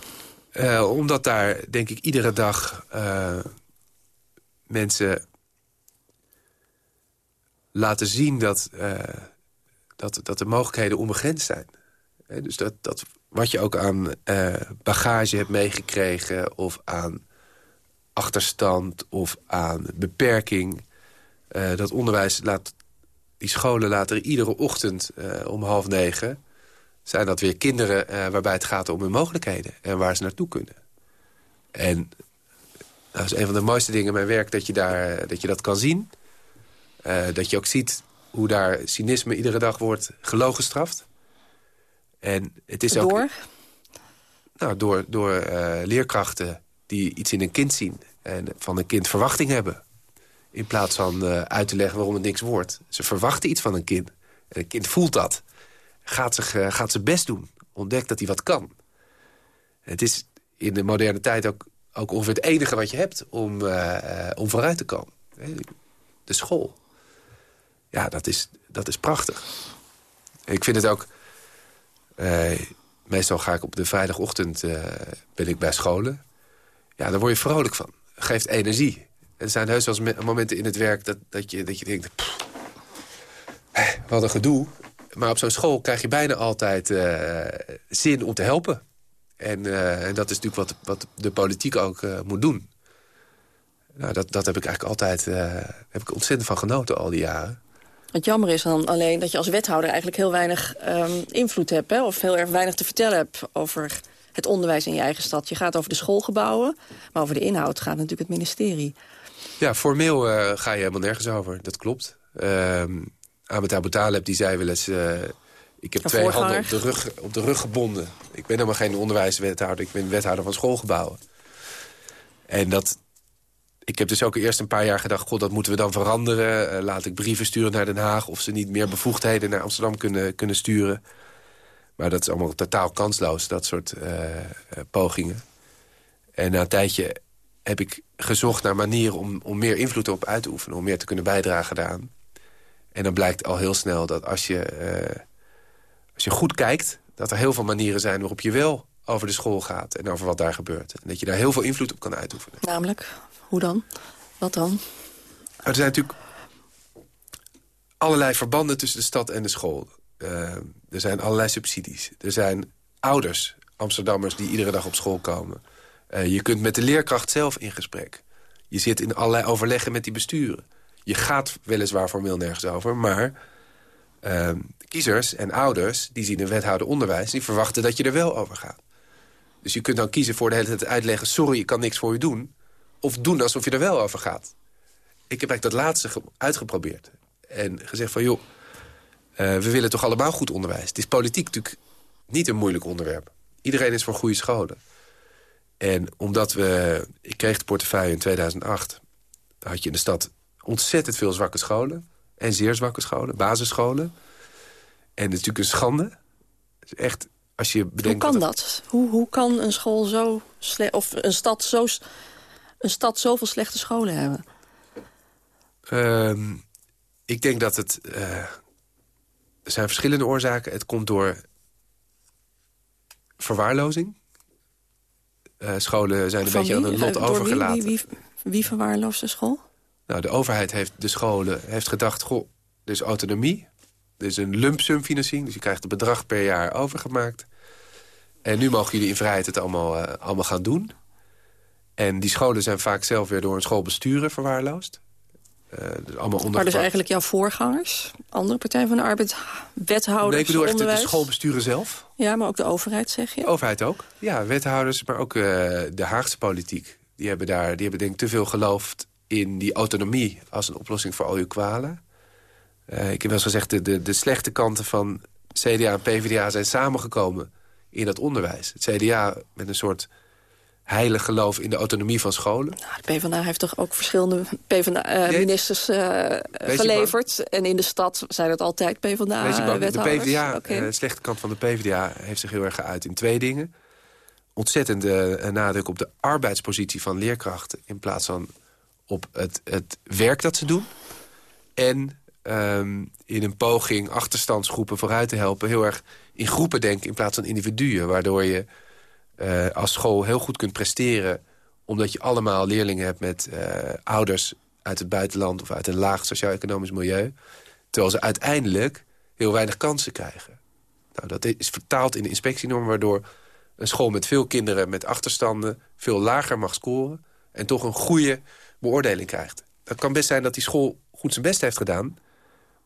Uh, omdat daar, denk ik, iedere dag uh, mensen laten zien dat, uh, dat, dat de mogelijkheden onbegrensd zijn. He, dus dat, dat wat je ook aan bagage hebt meegekregen... of aan achterstand of aan beperking... dat onderwijs laat die scholen laten iedere ochtend uh, om half negen... zijn dat weer kinderen uh, waarbij het gaat om hun mogelijkheden... en waar ze naartoe kunnen. En dat is een van de mooiste dingen in mijn werk... dat je, daar, dat, je dat kan zien. Uh, dat je ook ziet hoe daar cynisme iedere dag wordt gelogenstraft. En het is door? ook... Nou, door, door leerkrachten die iets in een kind zien... en van een kind verwachting hebben in plaats van uh, uit te leggen waarom het niks wordt. Ze verwachten iets van een kind. En een kind voelt dat. Gaat, zich, uh, gaat zijn best doen. Ontdekt dat hij wat kan. Het is in de moderne tijd ook, ook ongeveer het enige wat je hebt om, uh, om vooruit te komen. De school. Ja, dat is, dat is prachtig. Ik vind het ook... meestal ga ik op de vrijdagochtend ben ik bij scholen. Ja, daar word je vrolijk van. Geeft energie. Er zijn heus wel eens momenten in het werk dat, dat, je, dat je denkt... Wat een gedoe. Maar op zo'n school krijg je bijna altijd uh, zin om te helpen. En, uh, en, dat is natuurlijk wat, wat de politiek ook uh, moet doen. Nou, dat, dat heb ik eigenlijk altijd heb ik ontzettend van genoten al die jaren. Het jammer is dan alleen dat je als wethouder eigenlijk heel weinig um, invloed hebt. Hè? Of heel erg weinig te vertellen hebt over het onderwijs in je eigen stad. Je gaat over de schoolgebouwen, maar over de inhoud gaat natuurlijk het ministerie. Ja, formeel uh, ga je helemaal nergens over. Dat klopt. Uh, Ahmed Abu Talib die zei wel eens... Uh, ik heb twee handen op de, rug, op de rug gebonden. Ik ben helemaal geen onderwijswethouder. Ik ben wethouder van schoolgebouwen. En dat... ik heb dus ook eerst een paar jaar gedacht... god, dat moeten we dan veranderen. laat ik brieven sturen naar Den Haag... of ze niet meer bevoegdheden naar Amsterdam kunnen, kunnen sturen. Maar dat is allemaal totaal kansloos, dat soort pogingen. En na een tijdje heb ik gezocht naar manieren om, om meer invloed op uit te oefenen. Om meer te kunnen bijdragen daaraan. En dan blijkt al heel snel dat als je, uh, als je goed kijkt... dat er heel veel manieren zijn waarop je wel over de school gaat... en over wat daar gebeurt. En dat je daar heel veel invloed op kan uitoefenen. Namelijk? Hoe dan? Wat dan? Nou, er zijn natuurlijk allerlei verbanden tussen de stad en de school. Uh, er zijn allerlei subsidies. Er zijn ouders, Amsterdammers, die iedere dag op school komen. Uh, je kunt met de leerkracht zelf in gesprek. Je zit in allerlei overleggen met die besturen. Je gaat weliswaar formeel nergens over, maar... Uh, kiezers en ouders, die zien een wethouder onderwijs... die verwachten dat je er wel over gaat. Dus je kunt dan kiezen voor de hele tijd uitleggen... sorry, ik kan niks voor u doen. Of doen alsof je er wel over gaat. Ik heb eigenlijk dat laatste uitgeprobeerd. En gezegd van, joh, uh, we willen toch allemaal goed onderwijs. Het is politiek natuurlijk niet een moeilijk onderwerp. Iedereen is voor goede scholen. En omdat we... Ik kreeg de portefeuille in 2008. had je in de stad ontzettend veel zwakke scholen. En zeer zwakke scholen, basisscholen. En het is natuurlijk een schande. echt, als je bedenkt hoe kan dat? Hoe, hoe kan een school zo slecht... of een stad, zo, een stad zoveel slechte scholen hebben? Um, ik denk dat het... Uh, er zijn verschillende oorzaken. Het komt door verwaarlozing. Uh, scholen zijn een beetje aan een lot overgelaten. Wie, wie, wie, verwaarloost de school? Nou, de overheid heeft de scholen heeft gedacht... goh, er is autonomie, er is een lump sum financiering... dus je krijgt een bedrag per jaar overgemaakt. En nu mogen jullie in vrijheid het allemaal, uh, allemaal gaan doen. En die scholen zijn vaak zelf weer door een schoolbesturen verwaarloosd. Uh, dus allemaal onder maar dus eigenlijk jouw voorgangers? Andere Partij van de Arbeid, wethouders, Nee, ik bedoel echt de schoolbesturen zelf. Ja, maar ook de overheid, zeg je? De overheid ook. Ja, wethouders, maar ook uh, de Haagse politiek. Die hebben daar, die hebben denk ik te veel geloofd in die autonomie als een oplossing voor al uw kwalen. Uh, ik heb wel eens gezegd, de, de, de slechte kanten van CDA en PvdA zijn samengekomen in dat onderwijs. Het CDA met een soort heilig geloof in de autonomie van scholen. Nou, de PvdA heeft toch ook verschillende PvdA-ministers uh, uh, geleverd. En in de stad zijn het altijd PvdA-wethouders. De PvdA, okay. uh, de slechte kant van de PvdA heeft zich heel erg geuit in twee dingen. Ontzettende nadruk op de arbeidspositie van leerkrachten... in plaats van op het, het werk dat ze doen. En um, in een poging achterstandsgroepen vooruit te helpen... heel erg in groepen denken in plaats van individuen. Waardoor je uh, als school heel goed kunt presteren... omdat je allemaal leerlingen hebt met uh, ouders uit het buitenland... of uit een laag sociaal-economisch milieu. Terwijl ze uiteindelijk heel weinig kansen krijgen. Nou, dat is vertaald in de inspectienorm... waardoor een school met veel kinderen met achterstanden... veel lager mag scoren en toch een goede beoordeling krijgt. Het kan best zijn dat die school goed zijn best heeft gedaan...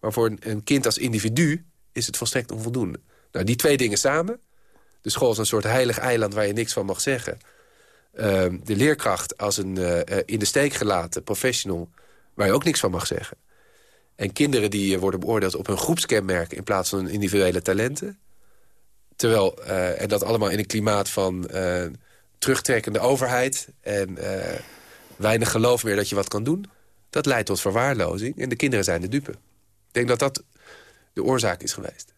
maar voor een kind als individu is het volstrekt onvoldoende. Nou, die twee dingen samen de school is een soort heilig eiland waar je niks van mag zeggen. Ehm, de leerkracht als een uh, in de steek gelaten professional... waar je ook niks van mag zeggen. En kinderen die uh, worden beoordeeld op hun groepskenmerken... in plaats van hun individuele talenten. Terwijl, uh, en dat allemaal in een klimaat van terugtrekkende overheid... en weinig geloof meer dat je wat kan doen... dat leidt tot verwaarlozing en de kinderen zijn de dupe. Ik denk dat dat de oorzaak is geweest.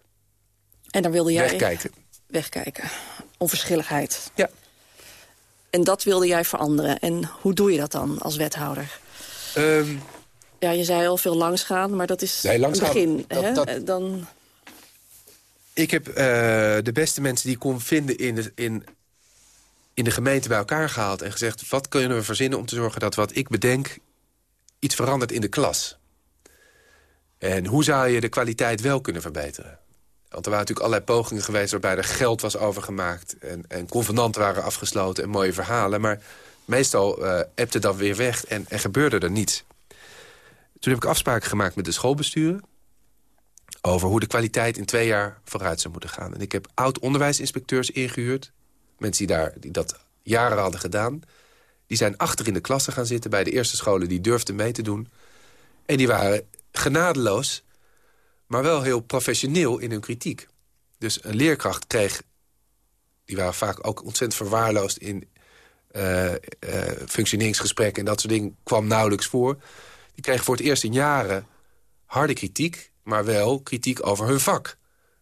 En dan wilde jij... Wegkijken wegkijken. Onverschilligheid. Ja. En dat wilde jij veranderen. En hoe doe je dat dan als wethouder? Um, ja, je zei al veel langsgaan, maar dat is nee, een begin. Dat, hè? Dat, eh, dan... Ik heb uh, de beste mensen die ik kon vinden in de, in, in de gemeente bij elkaar gehaald... en gezegd, wat kunnen we verzinnen om te zorgen dat wat ik bedenk... iets verandert in de klas? En hoe zou je de kwaliteit wel kunnen verbeteren? Want er waren natuurlijk allerlei pogingen geweest... waarbij er geld was overgemaakt en, en convenanten waren afgesloten... en mooie verhalen. Maar meestal uh, dat weer weg en, en gebeurde er niets. Toen heb ik afspraken gemaakt met de schoolbesturen... over hoe de kwaliteit in twee jaar vooruit zou moeten gaan. En ik heb oud-onderwijsinspecteurs ingehuurd. Mensen die, daar, die dat jaren hadden gedaan. Die zijn achter in de klassen gaan zitten bij de eerste scholen... die durfden mee te doen. En die waren genadeloos maar wel heel professioneel in hun kritiek. Dus een leerkracht kreeg... die waren vaak ook ontzettend verwaarloosd in uh, functioneringsgesprekken en dat soort dingen kwam nauwelijks voor. Die kregen voor het eerst in jaren harde kritiek, maar wel kritiek over hun vak.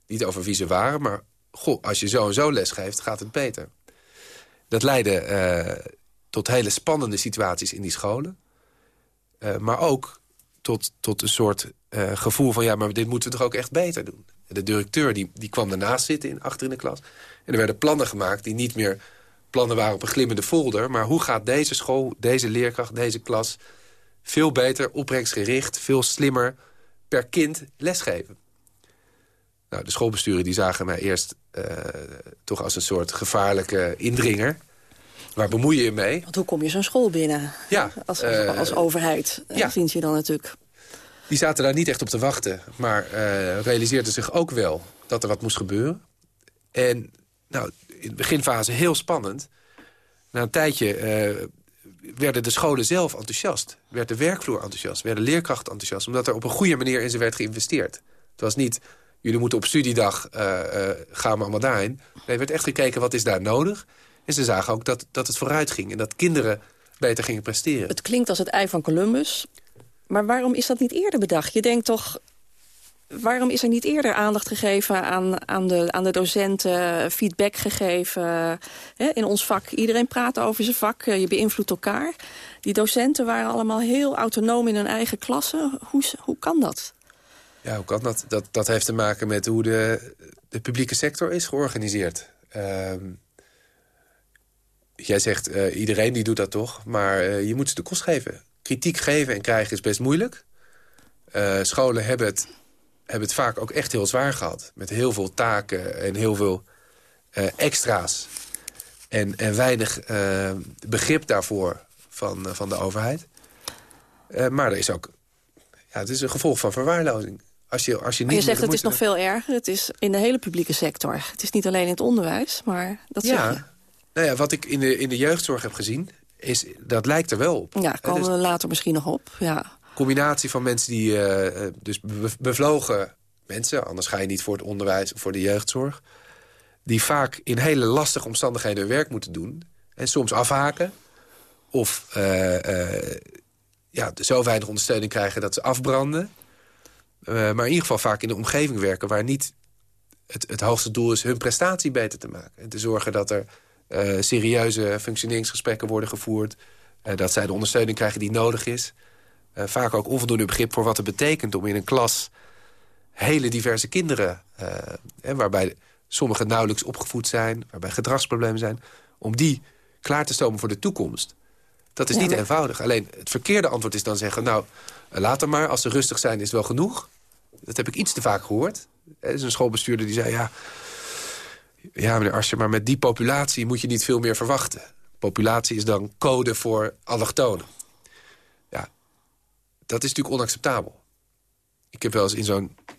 Niet over wie ze waren, maar goh, als je zo en zo les geeft, gaat het beter. Dat leidde uh, tot hele spannende situaties in die scholen. Maar ook tot, tot een soort uh, gevoel van... ja, maar dit moeten we toch ook echt beter doen. De directeur die, die kwam daarnaast zitten in, achter in de klas. En er werden plannen gemaakt die niet meer plannen waren op een glimmende folder... maar hoe gaat deze school, deze leerkracht, deze klas... veel beter, opbrengstgericht, veel slimmer per kind lesgeven. Nou, de schoolbesturen die zagen mij eerst uh, toch als een soort gevaarlijke indringer. Waar bemoei je je mee? Want hoe kom je zo'n school binnen? Ja, als, als, uh, als overheid ja. vind je dan natuurlijk. Die zaten daar niet echt op te wachten. Maar uh, realiseerden zich ook wel dat er wat moest gebeuren. En nou, in de beginfase heel spannend. Na een tijdje werden de scholen zelf enthousiast. Werd de werkvloer enthousiast. Werden leerkrachten enthousiast. Omdat er op een goede manier in ze werd geïnvesteerd. Het was niet, jullie moeten op studiedag, uh, gaan we allemaal daarin. Nee, er werd echt gekeken, wat is daar nodig? En ze zagen ook dat, dat het vooruit ging. En dat kinderen beter gingen presteren. Het klinkt als het ei van Columbus. Maar waarom is dat niet eerder bedacht? Je denkt toch, waarom is er niet eerder aandacht gegeven aan, aan, de, aan de docenten, feedback gegeven hè, in ons vak? Iedereen praat over zijn vak, je beïnvloedt elkaar. Die docenten waren allemaal heel autonoom in hun eigen klasse. Hoe, hoe kan dat? Ja, hoe kan dat? Dat, dat heeft te maken met hoe de, de publieke sector is georganiseerd. Uh, jij zegt, uh, iedereen die doet dat toch, maar uh, je moet ze de kost geven. Kritiek geven en krijgen is best moeilijk. Uh, scholen hebben het hebben het vaak ook echt heel zwaar gehad. Met heel veel taken en heel veel uh, extra's. En, en weinig uh, begrip daarvoor van, van de overheid. maar er is ook... Ja, het is een gevolg van verwaarlozing. Als je, als je, niet je zegt het is nog veel erger. Het is in de hele publieke sector. Het is niet alleen in het onderwijs, maar dat ja, zeg je. Nou ja, wat ik in de, in de jeugdzorg heb gezien... Is, dat lijkt er wel op. Ja, komen we dus, later misschien nog op. Ja combinatie van mensen die uh, dus bevlogen mensen... anders ga je niet voor het onderwijs of voor de jeugdzorg... die vaak in hele lastige omstandigheden hun werk moeten doen... en soms afhaken of uh, uh, ja, zo weinig ondersteuning krijgen dat ze afbranden. maar in ieder geval vaak in de omgeving werken... waar niet het, het hoogste doel is hun prestatie beter te maken. En te zorgen dat er serieuze functioneringsgesprekken worden gevoerd... dat zij de ondersteuning krijgen die nodig is... Uh, vaak ook onvoldoende begrip voor wat het betekent om in een klas hele diverse kinderen... Waarbij sommigen nauwelijks opgevoed zijn, waarbij gedragsproblemen zijn... om die klaar te stomen voor de toekomst. Dat is ja, niet maar... eenvoudig. Alleen het verkeerde antwoord is dan zeggen... nou, laat maar, als ze rustig zijn is wel genoeg. Dat heb ik iets te vaak gehoord. Er is een schoolbestuurder die zei... ja, ja meneer Arsje, maar met die populatie moet je niet veel meer verwachten. Populatie is dan code voor allochtonen dat is natuurlijk onacceptabel. Ik heb wel eens in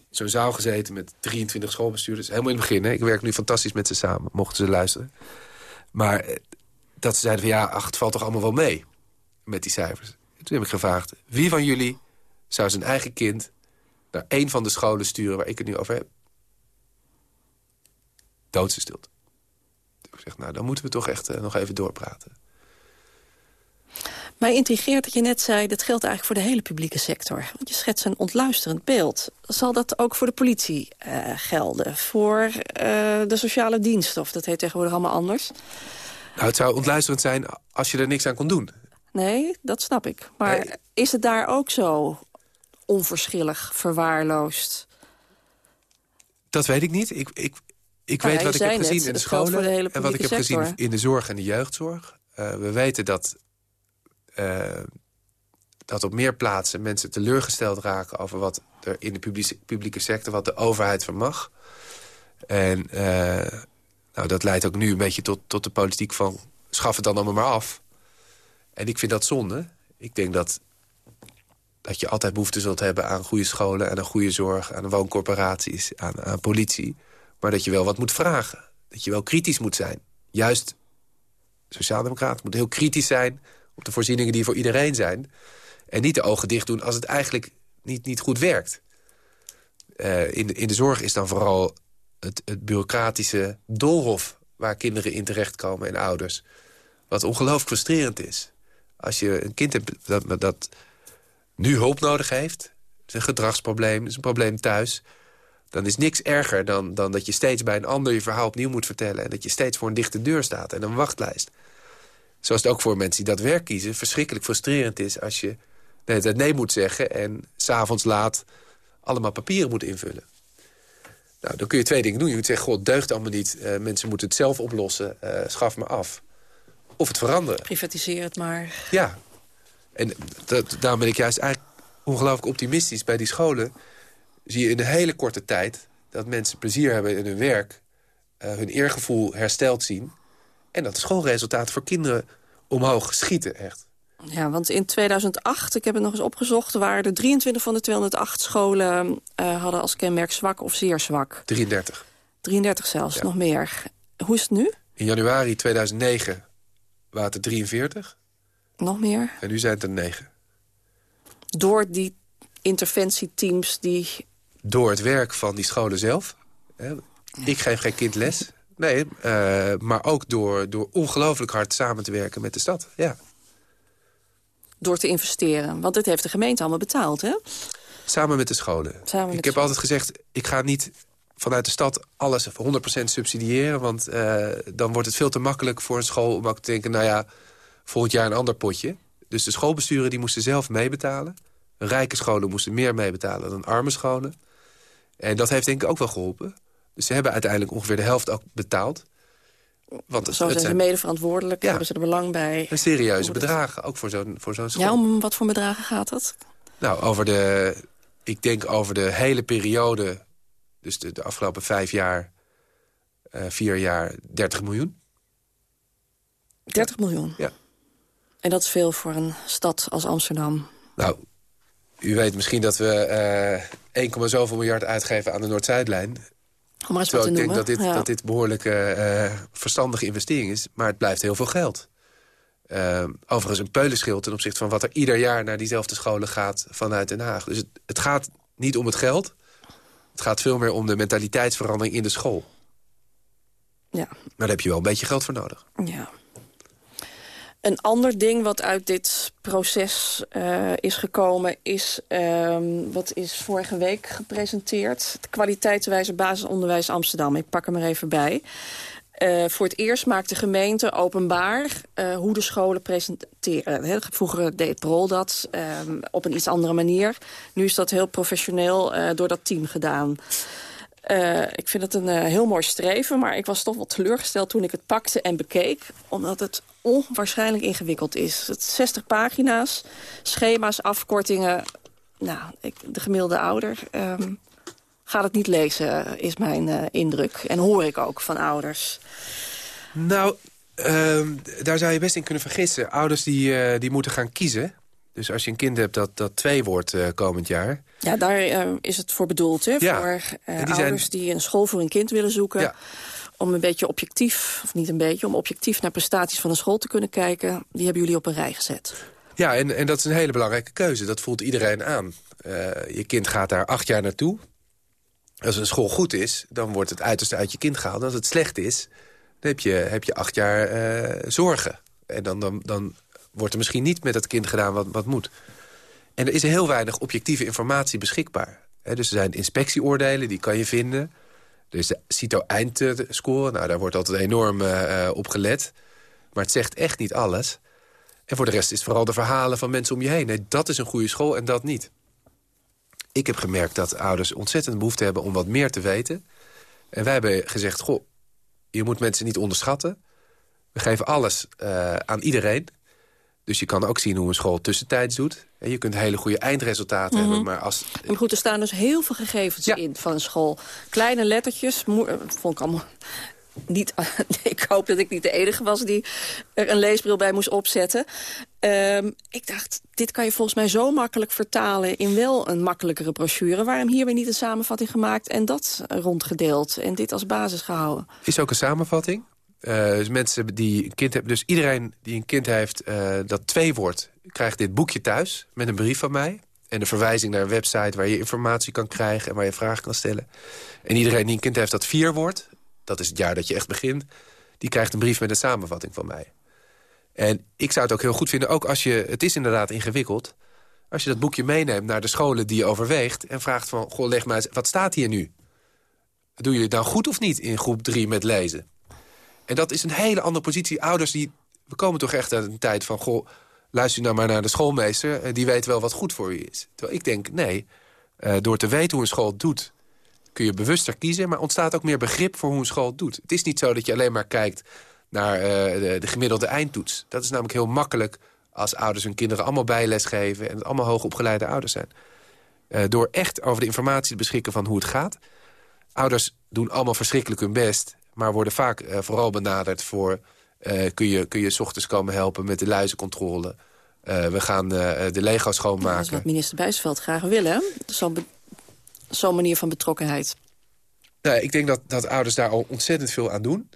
zo'n zaal gezeten met 23 schoolbestuurders. Helemaal in het begin. Hè. Ik werk nu fantastisch met ze samen, mochten ze luisteren. Maar eh, dat ze zeiden van ja, ach, het valt toch allemaal wel mee met die cijfers. En toen heb ik gevraagd, wie van jullie zou zijn eigen kind... naar één van de scholen sturen waar ik het nu over heb? Doodse stilte. Ik zeg, nou, dan moeten we toch echt uh, nog even doorpraten. Mij intrigeert dat je net zei, dat geldt eigenlijk voor de hele publieke sector. Want je schetst een ontluisterend beeld. Zal dat ook voor de politie uh, gelden? Voor uh, de sociale dienst? Of dat heet tegenwoordig allemaal anders? Nou, het zou ontluisterend zijn als je er niks aan kon doen. Nee, dat snap ik. Maar nee. is het daar ook zo onverschillig, verwaarloosd? Dat weet ik niet. Ik, ik, ik weet wat ik heb gezien het, in de scholen... en wat ik heb sector. gezien in de zorg en de jeugdzorg. Uh, we weten dat uh, dat op meer plaatsen mensen teleurgesteld raken... over wat er in de publieke, publieke sector, wat de overheid vermag. En uh, nou, dat leidt ook nu een beetje tot, tot de politiek van... schaf het dan allemaal maar af. En ik vind dat zonde. Ik denk dat, dat je altijd behoefte zult hebben aan goede scholen... aan een goede zorg, aan wooncorporaties, aan, aan politie. Maar dat je wel wat moet vragen. Dat je wel kritisch moet zijn. Juist sociaaldemocraten moeten heel kritisch zijn op de voorzieningen die voor iedereen zijn. En niet de ogen dicht doen als het eigenlijk niet, niet goed werkt. Uh, in, de, in de zorg is dan vooral het, het bureaucratische doolhof... waar kinderen in terechtkomen en ouders. Wat ongelooflijk frustrerend is. Als je een kind hebt dat, dat nu hulp nodig heeft... is een gedragsprobleem, is een probleem thuis... dan is niks erger dan, dan dat je steeds bij een ander je verhaal opnieuw moet vertellen... en dat je steeds voor een dichte deur staat en een wachtlijst. Zoals het ook voor mensen die dat werk kiezen... verschrikkelijk frustrerend is als je het nee moet zeggen... en s'avonds laat allemaal papieren moet invullen. Nou, dan kun je twee dingen doen. Je moet zeggen, god, deugt allemaal niet. Uh, mensen moeten het zelf oplossen. Uh, schaf me af. Of het veranderen. Privatiseer het maar. Ja. En dat, daarom ben ik juist eigenlijk ongelooflijk optimistisch. Bij die scholen zie je in een hele korte tijd... dat mensen plezier hebben in hun werk. Uh, hun eergevoel hersteld zien. En dat de schoolresultaten voor kinderen omhoog schieten, echt. Ja, want in 2008, ik heb het nog eens opgezocht... waren er 23 van de 208 scholen uh, hadden als kenmerk zwak of zeer zwak. 33. 33 zelfs, nog meer. Hoe is het nu? In januari 2009 waren het er 43. Nog meer? En nu zijn het er 9. Door die interventieteams die... Door het werk van die scholen zelf. Ik geef geen kind les. Nee, uh, maar ook door, door ongelooflijk hard samen te werken met de stad. Ja door te investeren. Want dit heeft de gemeente allemaal betaald, hè? Samen met de scholen. Samen ik heb altijd gezegd, ik ga niet vanuit de stad alles 100% subsidiëren. Want uh, dan wordt het veel te makkelijk voor een school om ook te denken... nou ja, volgend jaar een ander potje. Dus de schoolbesturen die moesten zelf meebetalen. Rijke scholen moesten meer meebetalen dan arme scholen. En dat heeft denk ik ook wel geholpen. Dus ze hebben uiteindelijk ongeveer de helft ook betaald. Want Zo zijn, ze mede verantwoordelijk, hebben ze er belang bij. Een serieuze bedragen, ook voor zo'n voor zo'n school. Ja, om wat voor bedragen gaat dat? Nou, over de, ik denk over de hele periode, dus de, de afgelopen vijf jaar, uh, vier jaar, 30 miljoen. 30 miljoen? Ja. En dat is veel voor een stad als Amsterdam. Nou, u weet misschien dat we uh, 1, zoveel miljard uitgeven aan de Noord-Zuidlijn. Om maar eens wat te ik denk dat dit, dat dit behoorlijk uh, verstandige investering is. Maar het blijft heel veel geld. Uh, overigens een peulenschild ten opzichte van wat er ieder jaar... naar diezelfde scholen gaat vanuit Den Haag. Dus het, het gaat niet om het geld. Het gaat veel meer om de mentaliteitsverandering in de school. Ja. Maar daar heb je wel een beetje geld voor nodig. Ja. Een ander ding wat uit dit proces uh, is gekomen... is um, wat is vorige week gepresenteerd. Het kwaliteitswijze basisonderwijs Amsterdam. Ik pak hem er even bij. Uh, voor het eerst maakt de gemeente openbaar uh, hoe de scholen presenteren. Vroeger deed Prol dat um, op een iets andere manier. Nu is dat heel professioneel door dat team gedaan. Ik vind het een heel mooi streven, maar ik was toch wel teleurgesteld toen ik het pakte en bekeek. Omdat het onwaarschijnlijk ingewikkeld is. Het 60 pagina's, schema's, afkortingen. Nou, ik, de gemiddelde ouder um, gaat het niet lezen, is mijn uh, indruk. En hoor ik ook van ouders. Nou, uh, daar zou je best in kunnen vergissen. Ouders die, die moeten gaan kiezen. Dus als je een kind hebt dat, dat twee wordt uh, komend jaar... Ja, daar is het voor bedoeld, hè? Ja. Voor die ouders zijn... die een school voor een kind willen zoeken... Ja. Om een beetje objectief, of niet een beetje... om objectief naar prestaties van een school te kunnen kijken... die hebben jullie op een rij gezet. Ja, en, en dat is een hele belangrijke keuze. Dat voelt iedereen aan. je kind gaat daar acht jaar naartoe. Als een school goed is, dan wordt het uiterste uit je kind gehaald. Als het slecht is, dan heb je, heb je acht jaar zorgen. En dan, dan, dan wordt er misschien niet met het kind gedaan wat, wat moet. En er is heel weinig objectieve informatie beschikbaar. dus er zijn inspectieoordelen, die kan je vinden. Is de CITO-eindscore, nou, daar wordt altijd enorm uh, op gelet. Maar het zegt echt niet alles. En voor de rest is het vooral de verhalen van mensen om je heen. Nee, dat is een goede school en dat niet. Ik heb gemerkt dat ouders ontzettend behoefte hebben om wat meer te weten. En wij hebben gezegd, goh, je moet mensen niet onderschatten. We geven alles uh, aan iedereen. Dus je kan ook zien hoe een school tussentijds doet. En je kunt hele goede eindresultaten hebben. Mhm. Maar als... En goed, er staan dus heel veel gegevens in van een school. Kleine lettertjes, eh, vond ik allemaal niet, ik hoop dat ik niet de enige was die er een leesbril bij moest opzetten. Um, ik dacht, dit kan je volgens mij zo makkelijk vertalen in wel een makkelijkere brochure. Waarom hier weer niet een samenvatting gemaakt en dat rondgedeeld en dit als basis gehouden? Is ook een samenvatting. Uh, dus mensen die een kind hebben, dus iedereen die een kind heeft uh, dat twee wordt, krijgt dit boekje thuis met een brief van mij. En een verwijzing naar een website waar je informatie kan krijgen en waar je vragen kan stellen. En iedereen die een kind heeft dat vier wordt, dat is het jaar dat je echt begint, die krijgt een brief met een samenvatting van mij. En ik zou het ook heel goed vinden, ook als je... Het is inderdaad ingewikkeld. Als je dat boekje meeneemt naar de scholen die je overweegt... en vraagt van, goh, leg maar eens, wat staat hier nu? Doe je het nou goed of niet in groep 3 met lezen? En dat is een hele andere positie. Ouders die... We komen toch echt uit een tijd van... Goh, luister nou maar naar de schoolmeester. Eh, die weet wel wat goed voor je is. Terwijl ik denk, nee, uh, door te weten hoe een school het doet... kun je bewuster kiezen, maar ontstaat ook meer begrip voor hoe een school het doet. Het is niet zo dat je alleen maar kijkt naar uh, de, de, gemiddelde eindtoets. Dat is namelijk heel makkelijk als ouders hun kinderen allemaal bijles geven... en het allemaal hoogopgeleide ouders zijn. Door echt over de informatie te beschikken van hoe het gaat. Ouders doen allemaal verschrikkelijk hun best... maar worden vaak uh, vooral benaderd voor... kun, je, kun je s ochtends komen helpen met de luizencontrole... we gaan de Lego schoonmaken. dat is wat minister Bijsveld graag willen. Zo'n zo manier van betrokkenheid. Nou, ik denk dat, dat ouders daar al ontzettend veel aan doen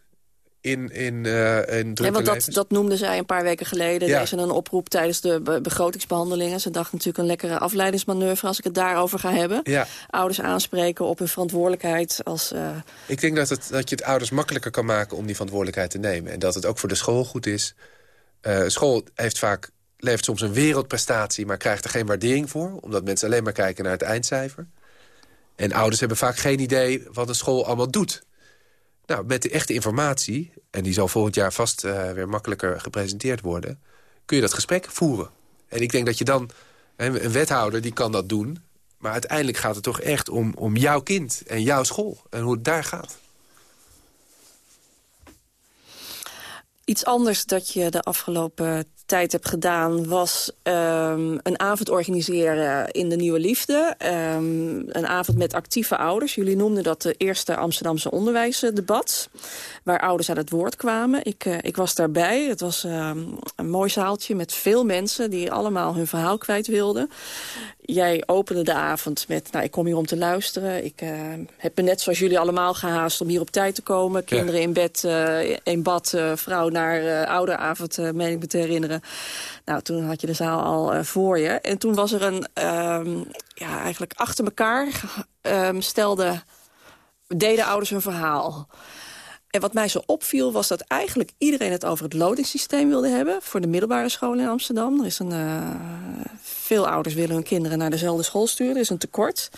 in, in, uh, in ja, want dat, dat noemde zij een paar weken geleden. Ja. Deze een oproep tijdens de begrotingsbehandelingen. Ze dacht natuurlijk een lekkere afleidingsmanoeuvre als ik het daarover ga hebben. Ja. Ouders aanspreken op hun verantwoordelijkheid. Als, uh... Ik denk dat, het, dat je het ouders makkelijker kan maken om die verantwoordelijkheid te nemen. En dat het ook voor de school goed is. Uh, school heeft vaak, levert soms een wereldprestatie, maar krijgt er geen waardering voor. Omdat mensen alleen maar kijken naar het eindcijfer. En ouders hebben vaak geen idee wat een school allemaal doet. Nou, met de echte informatie, en die zal volgend jaar vast uh, weer makkelijker gepresenteerd worden... kun je dat gesprek voeren. En ik denk dat je dan, een wethouder die kan dat doen... maar uiteindelijk gaat het toch echt om, om jouw kind en jouw school en hoe het daar gaat. Iets anders dat je de afgelopen tijd heb gedaan... was um, een avond organiseren in de Nieuwe Liefde. Um, een avond met actieve ouders. Jullie noemden dat de eerste Amsterdamse onderwijsdebat. Waar ouders aan het woord kwamen. Ik, uh, ik was daarbij. Het was um, een mooi zaaltje met veel mensen... die allemaal hun verhaal kwijt wilden. Jij opende de avond met, nou, ik kom hier om te luisteren. Ik uh, heb me net zoals jullie allemaal gehaast om hier op tijd te komen. Kinderen in bed, uh, in bad, vrouw naar ouderavond, meen ik me te herinneren. Nou, toen had je de zaal al voor je. En toen was er een, um, ja, eigenlijk achter elkaar um, stelde, deden ouders hun verhaal. En wat mij zo opviel was dat eigenlijk iedereen het over het lotingssysteem wilde hebben... voor de middelbare scholen in Amsterdam. Er is een, uh, veel ouders willen hun kinderen naar dezelfde school sturen. Er is een tekort.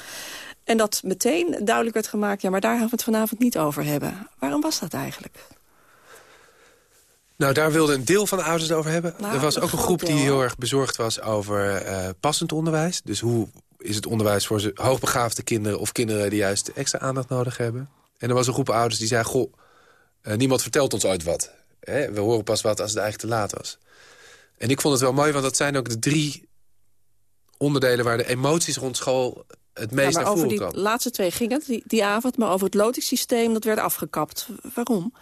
En dat meteen duidelijk werd gemaakt... ja, maar daar gaan we het vanavond niet over hebben. Waarom was dat eigenlijk? Nou, daar wilde een deel van de ouders het over hebben. Nou, er was ook een groep die heel erg bezorgd was over uh, passend onderwijs. Dus hoe is het onderwijs voor hoogbegaafde kinderen... of kinderen die juist extra aandacht nodig hebben. En er was een groep ouders die zei... goh, uh, niemand vertelt ons ooit wat. Hè? We horen pas wat als het eigenlijk te laat was. En ik vond het wel mooi, want dat zijn ook de drie onderdelen... waar de emoties rond school het meest ja, maar over die laatste twee ging het, die, die, avond. Maar over het lotingssysteem, dat werd afgekapt. Waarom?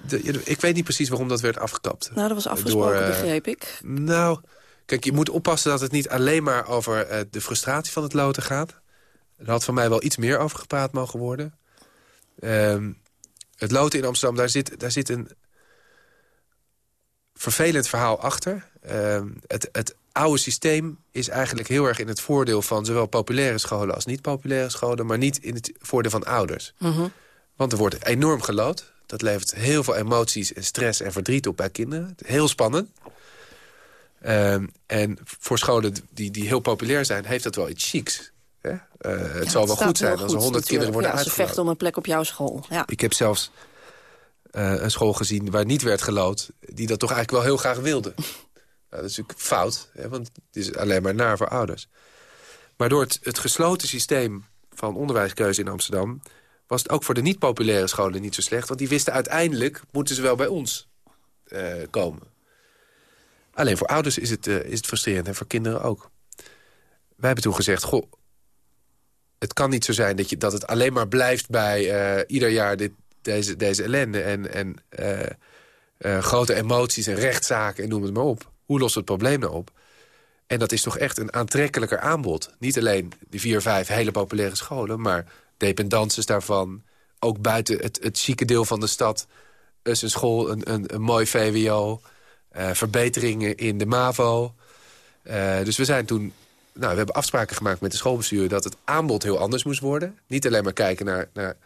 ik weet niet precies waarom dat werd afgekapt. Nou, dat was afgesproken, Door, uh, begreep ik. Nou, kijk, je moet oppassen dat het niet alleen maar over uh, de frustratie van het loten gaat. Er had van mij wel iets meer over gepraat mogen worden. Um, het loten in Amsterdam, daar zit, daar zit een vervelend verhaal achter. Uh, het, het oude systeem is eigenlijk heel erg in het voordeel van... zowel populaire scholen als niet-populaire scholen... maar niet in het voordeel van ouders. Mm Want er wordt enorm gelood. Dat levert heel veel emoties en stress en verdriet op bij kinderen. Heel spannend. Um, en voor scholen die, die heel populair zijn, heeft dat wel iets chics. Hè? Uh, het ja, zal wel goed zijn als er honderd kinderen worden ja. Ze vechten om een plek op jouw school. Ja. Ik heb zelfs uh, een school gezien waar niet werd gelood... die dat toch eigenlijk wel heel graag wilde. Nou, dat is natuurlijk fout, hè, want het is alleen maar naar voor ouders. Maar door het, het gesloten systeem van onderwijskeuze in Amsterdam... was het ook voor de niet-populaire scholen niet zo slecht. Want die wisten uiteindelijk, moeten ze wel bij ons uh, komen. Alleen voor ouders is het, uh, is het frustrerend en voor kinderen ook. Wij hebben toen gezegd, goh, het kan niet zo zijn dat, je, dat het alleen maar blijft bij uh, ieder jaar dit, deze, deze ellende... en, en grote emoties en rechtszaken en noem het maar op. Hoe lost het probleem nou op? En dat is toch echt een aantrekkelijker aanbod. Niet alleen die vier, vijf hele populaire scholen... maar dependances daarvan. Ook buiten het, het deel van de stad. is een school, een, een, een mooi VWO. Uh, verbeteringen in de MAVO. Uh, dus we zijn toen nou, we hebben afspraken gemaakt met de schoolbestuur... dat het aanbod heel anders moest worden. Niet alleen maar kijken naar, naar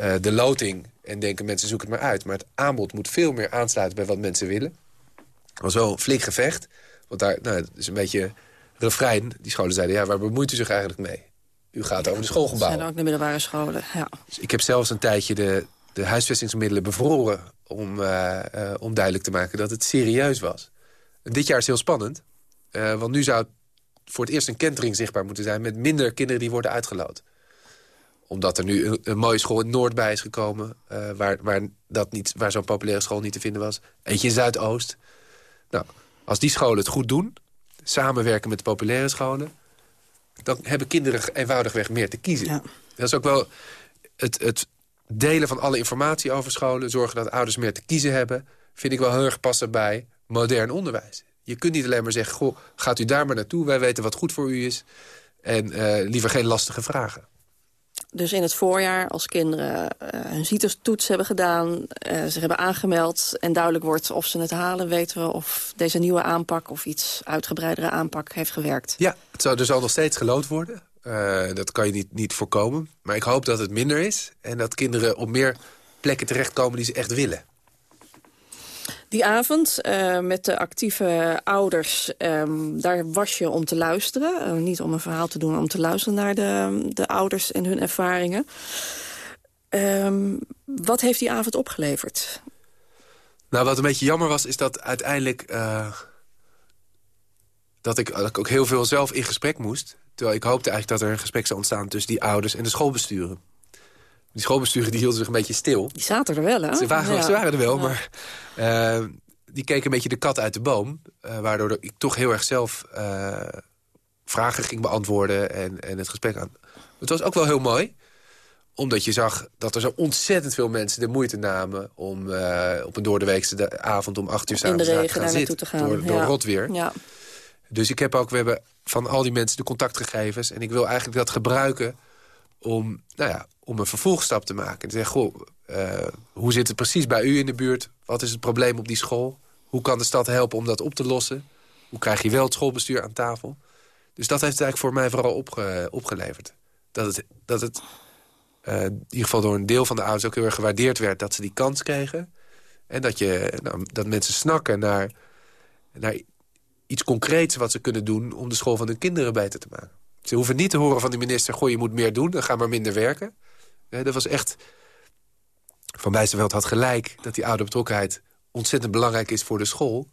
uh, de loting en denken mensen zoeken het maar uit. Maar het aanbod moet veel meer aansluiten bij wat mensen willen. Was wel een flink gevecht. Want daar, nou, het is een beetje refrein. Die scholen zeiden, ja, waar bemoeit u zich eigenlijk mee? U gaat over de schoolgebouw. Dat zijn ook de middelbare scholen, ja. Dus ik heb zelfs een tijdje de, de huisvestingsmiddelen bevroren... Om, uh, uh, om duidelijk te maken dat het serieus was. En dit jaar is heel spannend. Uh, want nu zou voor het eerst een kentering zichtbaar moeten zijn... met minder kinderen die worden uitgeloot. Omdat er nu een, een mooie school in Noord bij is gekomen... waar, waar, dat niet, waar zo'n populaire school niet te vinden was. Eentje in Zuidoost. Nou, als die scholen het goed doen... samenwerken met de populaire scholen... dan hebben kinderen eenvoudigweg meer te kiezen. Ja. Dat is ook wel het, het delen van alle informatie over scholen... zorgen dat ouders meer te kiezen hebben... vind ik wel heel erg passen bij modern onderwijs. Je kunt niet alleen maar zeggen, goh, gaat u daar maar naartoe... wij weten wat goed voor u is... en uh, liever geen lastige vragen. Dus in het voorjaar, als kinderen uh, hun CITES-toets hebben gedaan... Uh, zich hebben aangemeld en duidelijk wordt of ze het halen... weten we of deze nieuwe aanpak of iets uitgebreidere aanpak heeft gewerkt. Ja, het zou dus al nog steeds gelood worden. Uh, dat kan je niet, niet voorkomen. Maar ik hoop dat het minder is. En dat kinderen op meer plekken terechtkomen die ze echt willen. Die avond uh, met de actieve ouders, um, daar was je om te luisteren. Uh, niet om een verhaal te doen, om te luisteren naar de, de ouders en hun ervaringen. Um, wat heeft die avond opgeleverd? Nou, wat een beetje jammer was, is dat uiteindelijk... Uh, dat, ik, dat ik ook heel veel zelf in gesprek moest. Terwijl ik hoopte eigenlijk dat er een gesprek zou ontstaan... tussen die ouders en de schoolbesturen. Die schoolbesturen die hielden zich een beetje stil. Die zaten er wel, hè? Ze waren, ja. ze waren er wel, ja. maar uh, die keken een beetje de kat uit de boom. Uh, waardoor ik toch heel erg zelf uh, vragen ging beantwoorden en, en het gesprek aan. Het was ook wel heel mooi omdat je zag dat er zo ontzettend veel mensen de moeite namen... om op een doordeweekse avond om acht uur s'avonds te gaan zitten. Te gaan. Door, door ja. rotweer. Ja. Dus ik heb ook, we hebben van al die mensen de contactgegevens. En ik wil eigenlijk dat gebruiken om, nou ja, om een vervolgstap te maken. En te zeggen, goh, uh, hoe zit het precies bij u in de buurt? Wat is het probleem op die school? Hoe kan de stad helpen om dat op te lossen? Hoe krijg je wel het schoolbestuur aan tafel? Dus dat heeft het eigenlijk voor mij vooral opge opgeleverd. Dat het, dat het uh, in ieder geval door een deel van de ouders ook heel erg gewaardeerd werd... dat ze die kans kregen. En dat, je, nou, dat mensen snakken naar, naar iets concreets wat ze kunnen doen... om de school van hun kinderen beter te maken. Ze hoeven niet te horen van de minister... goh, je moet meer doen, dan ga maar minder werken. Ja, dat was echt... Van Bijsterveld had gelijk dat die oude betrokkenheid... ontzettend belangrijk is voor de school.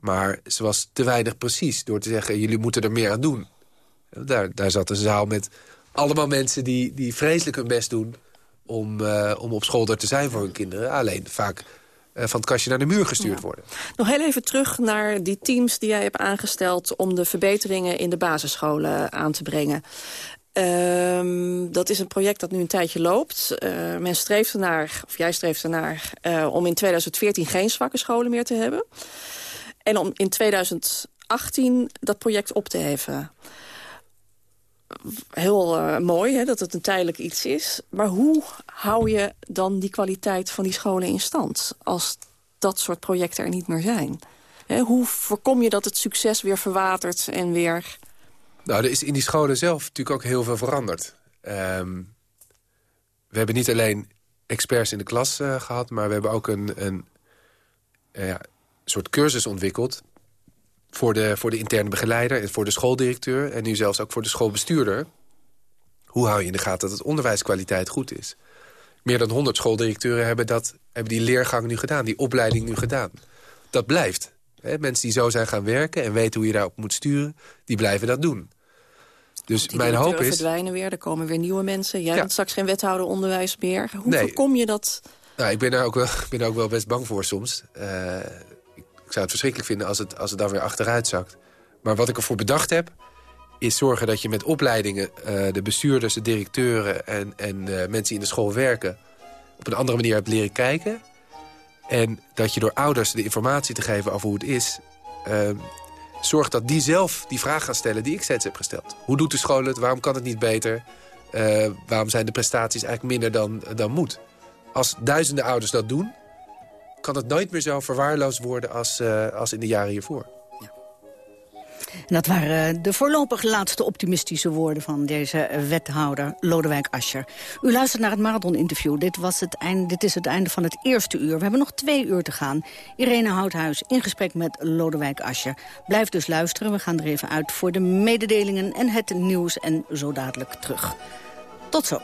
Maar ze was te weinig precies door te zeggen... jullie moeten er meer aan doen. Daar, daar zat een zaal met allemaal mensen die, die vreselijk hun best doen... Om, uh, om op school er te zijn voor hun kinderen. Alleen vaak uh, van het kastje naar de muur gestuurd ja. worden. Nog heel even terug naar die teams die jij hebt aangesteld... om de verbeteringen in de basisscholen aan te brengen. Um, dat is een project dat nu een tijdje loopt. Uh, men streeft ernaar, of jij streeft ernaar... Uh, om in 2014 geen zwakke scholen meer te hebben. En om in 2018 dat project op te heffen heel uh, mooi hè, dat het een tijdelijk iets is. Maar hoe hou je dan die kwaliteit van die scholen in stand... als dat soort projecten er niet meer zijn? Hè, hoe voorkom je dat het succes weer verwatert en weer... Nou, er is in die scholen zelf natuurlijk ook heel veel veranderd. Um, we hebben niet alleen experts in de klas uh, gehad... maar we hebben ook een, een uh, soort cursus ontwikkeld voor de, voor de interne begeleider en voor de schooldirecteur... en nu zelfs ook voor de schoolbestuurder. Hoe hou je in de gaten dat het onderwijskwaliteit goed is? Meer dan 100 schooldirecteuren hebben, dat, hebben die leergang nu gedaan, die opleiding nu gedaan. Dat blijft. Hè? Mensen die zo zijn gaan werken en weten hoe je daarop moet sturen... die blijven dat doen. Dus die mijn hoop is... verdwijnen weer, er komen weer nieuwe mensen. Jij ja. bent straks geen wethouder onderwijs meer. Hoe nee. voorkom je dat... Nou, ik ben daar ook wel, ben daar ook wel best bang voor soms. Uh, ik zou het verschrikkelijk vinden als het, als het dan weer achteruit zakt. Maar wat ik ervoor bedacht heb, is zorgen dat je met opleidingen... Uh, de bestuurders, de directeuren en, en uh, mensen die in de school werken... op een andere manier hebt leren kijken. En dat je door ouders de informatie te geven over hoe het is... Zorgt dat die zelf die vraag gaan stellen die ik steeds heb gesteld. Hoe doet de school het? Waarom kan het niet beter? waarom zijn de prestaties eigenlijk minder dan, dan moet? Als duizenden ouders dat doen kan het nooit meer zo verwaarloosd worden als, uh, als in de jaren hiervoor. En dat waren de voorlopig laatste optimistische woorden van deze wethouder Lodewijk Ascher. U luistert naar het marathon-interview. Dit, was het dit is het einde van het eerste uur. We hebben nog twee uur te gaan. Irene Houthuis in gesprek met Lodewijk Ascher. Blijf dus luisteren. We gaan er even uit voor de mededelingen en het nieuws en zo dadelijk terug. Tot zo.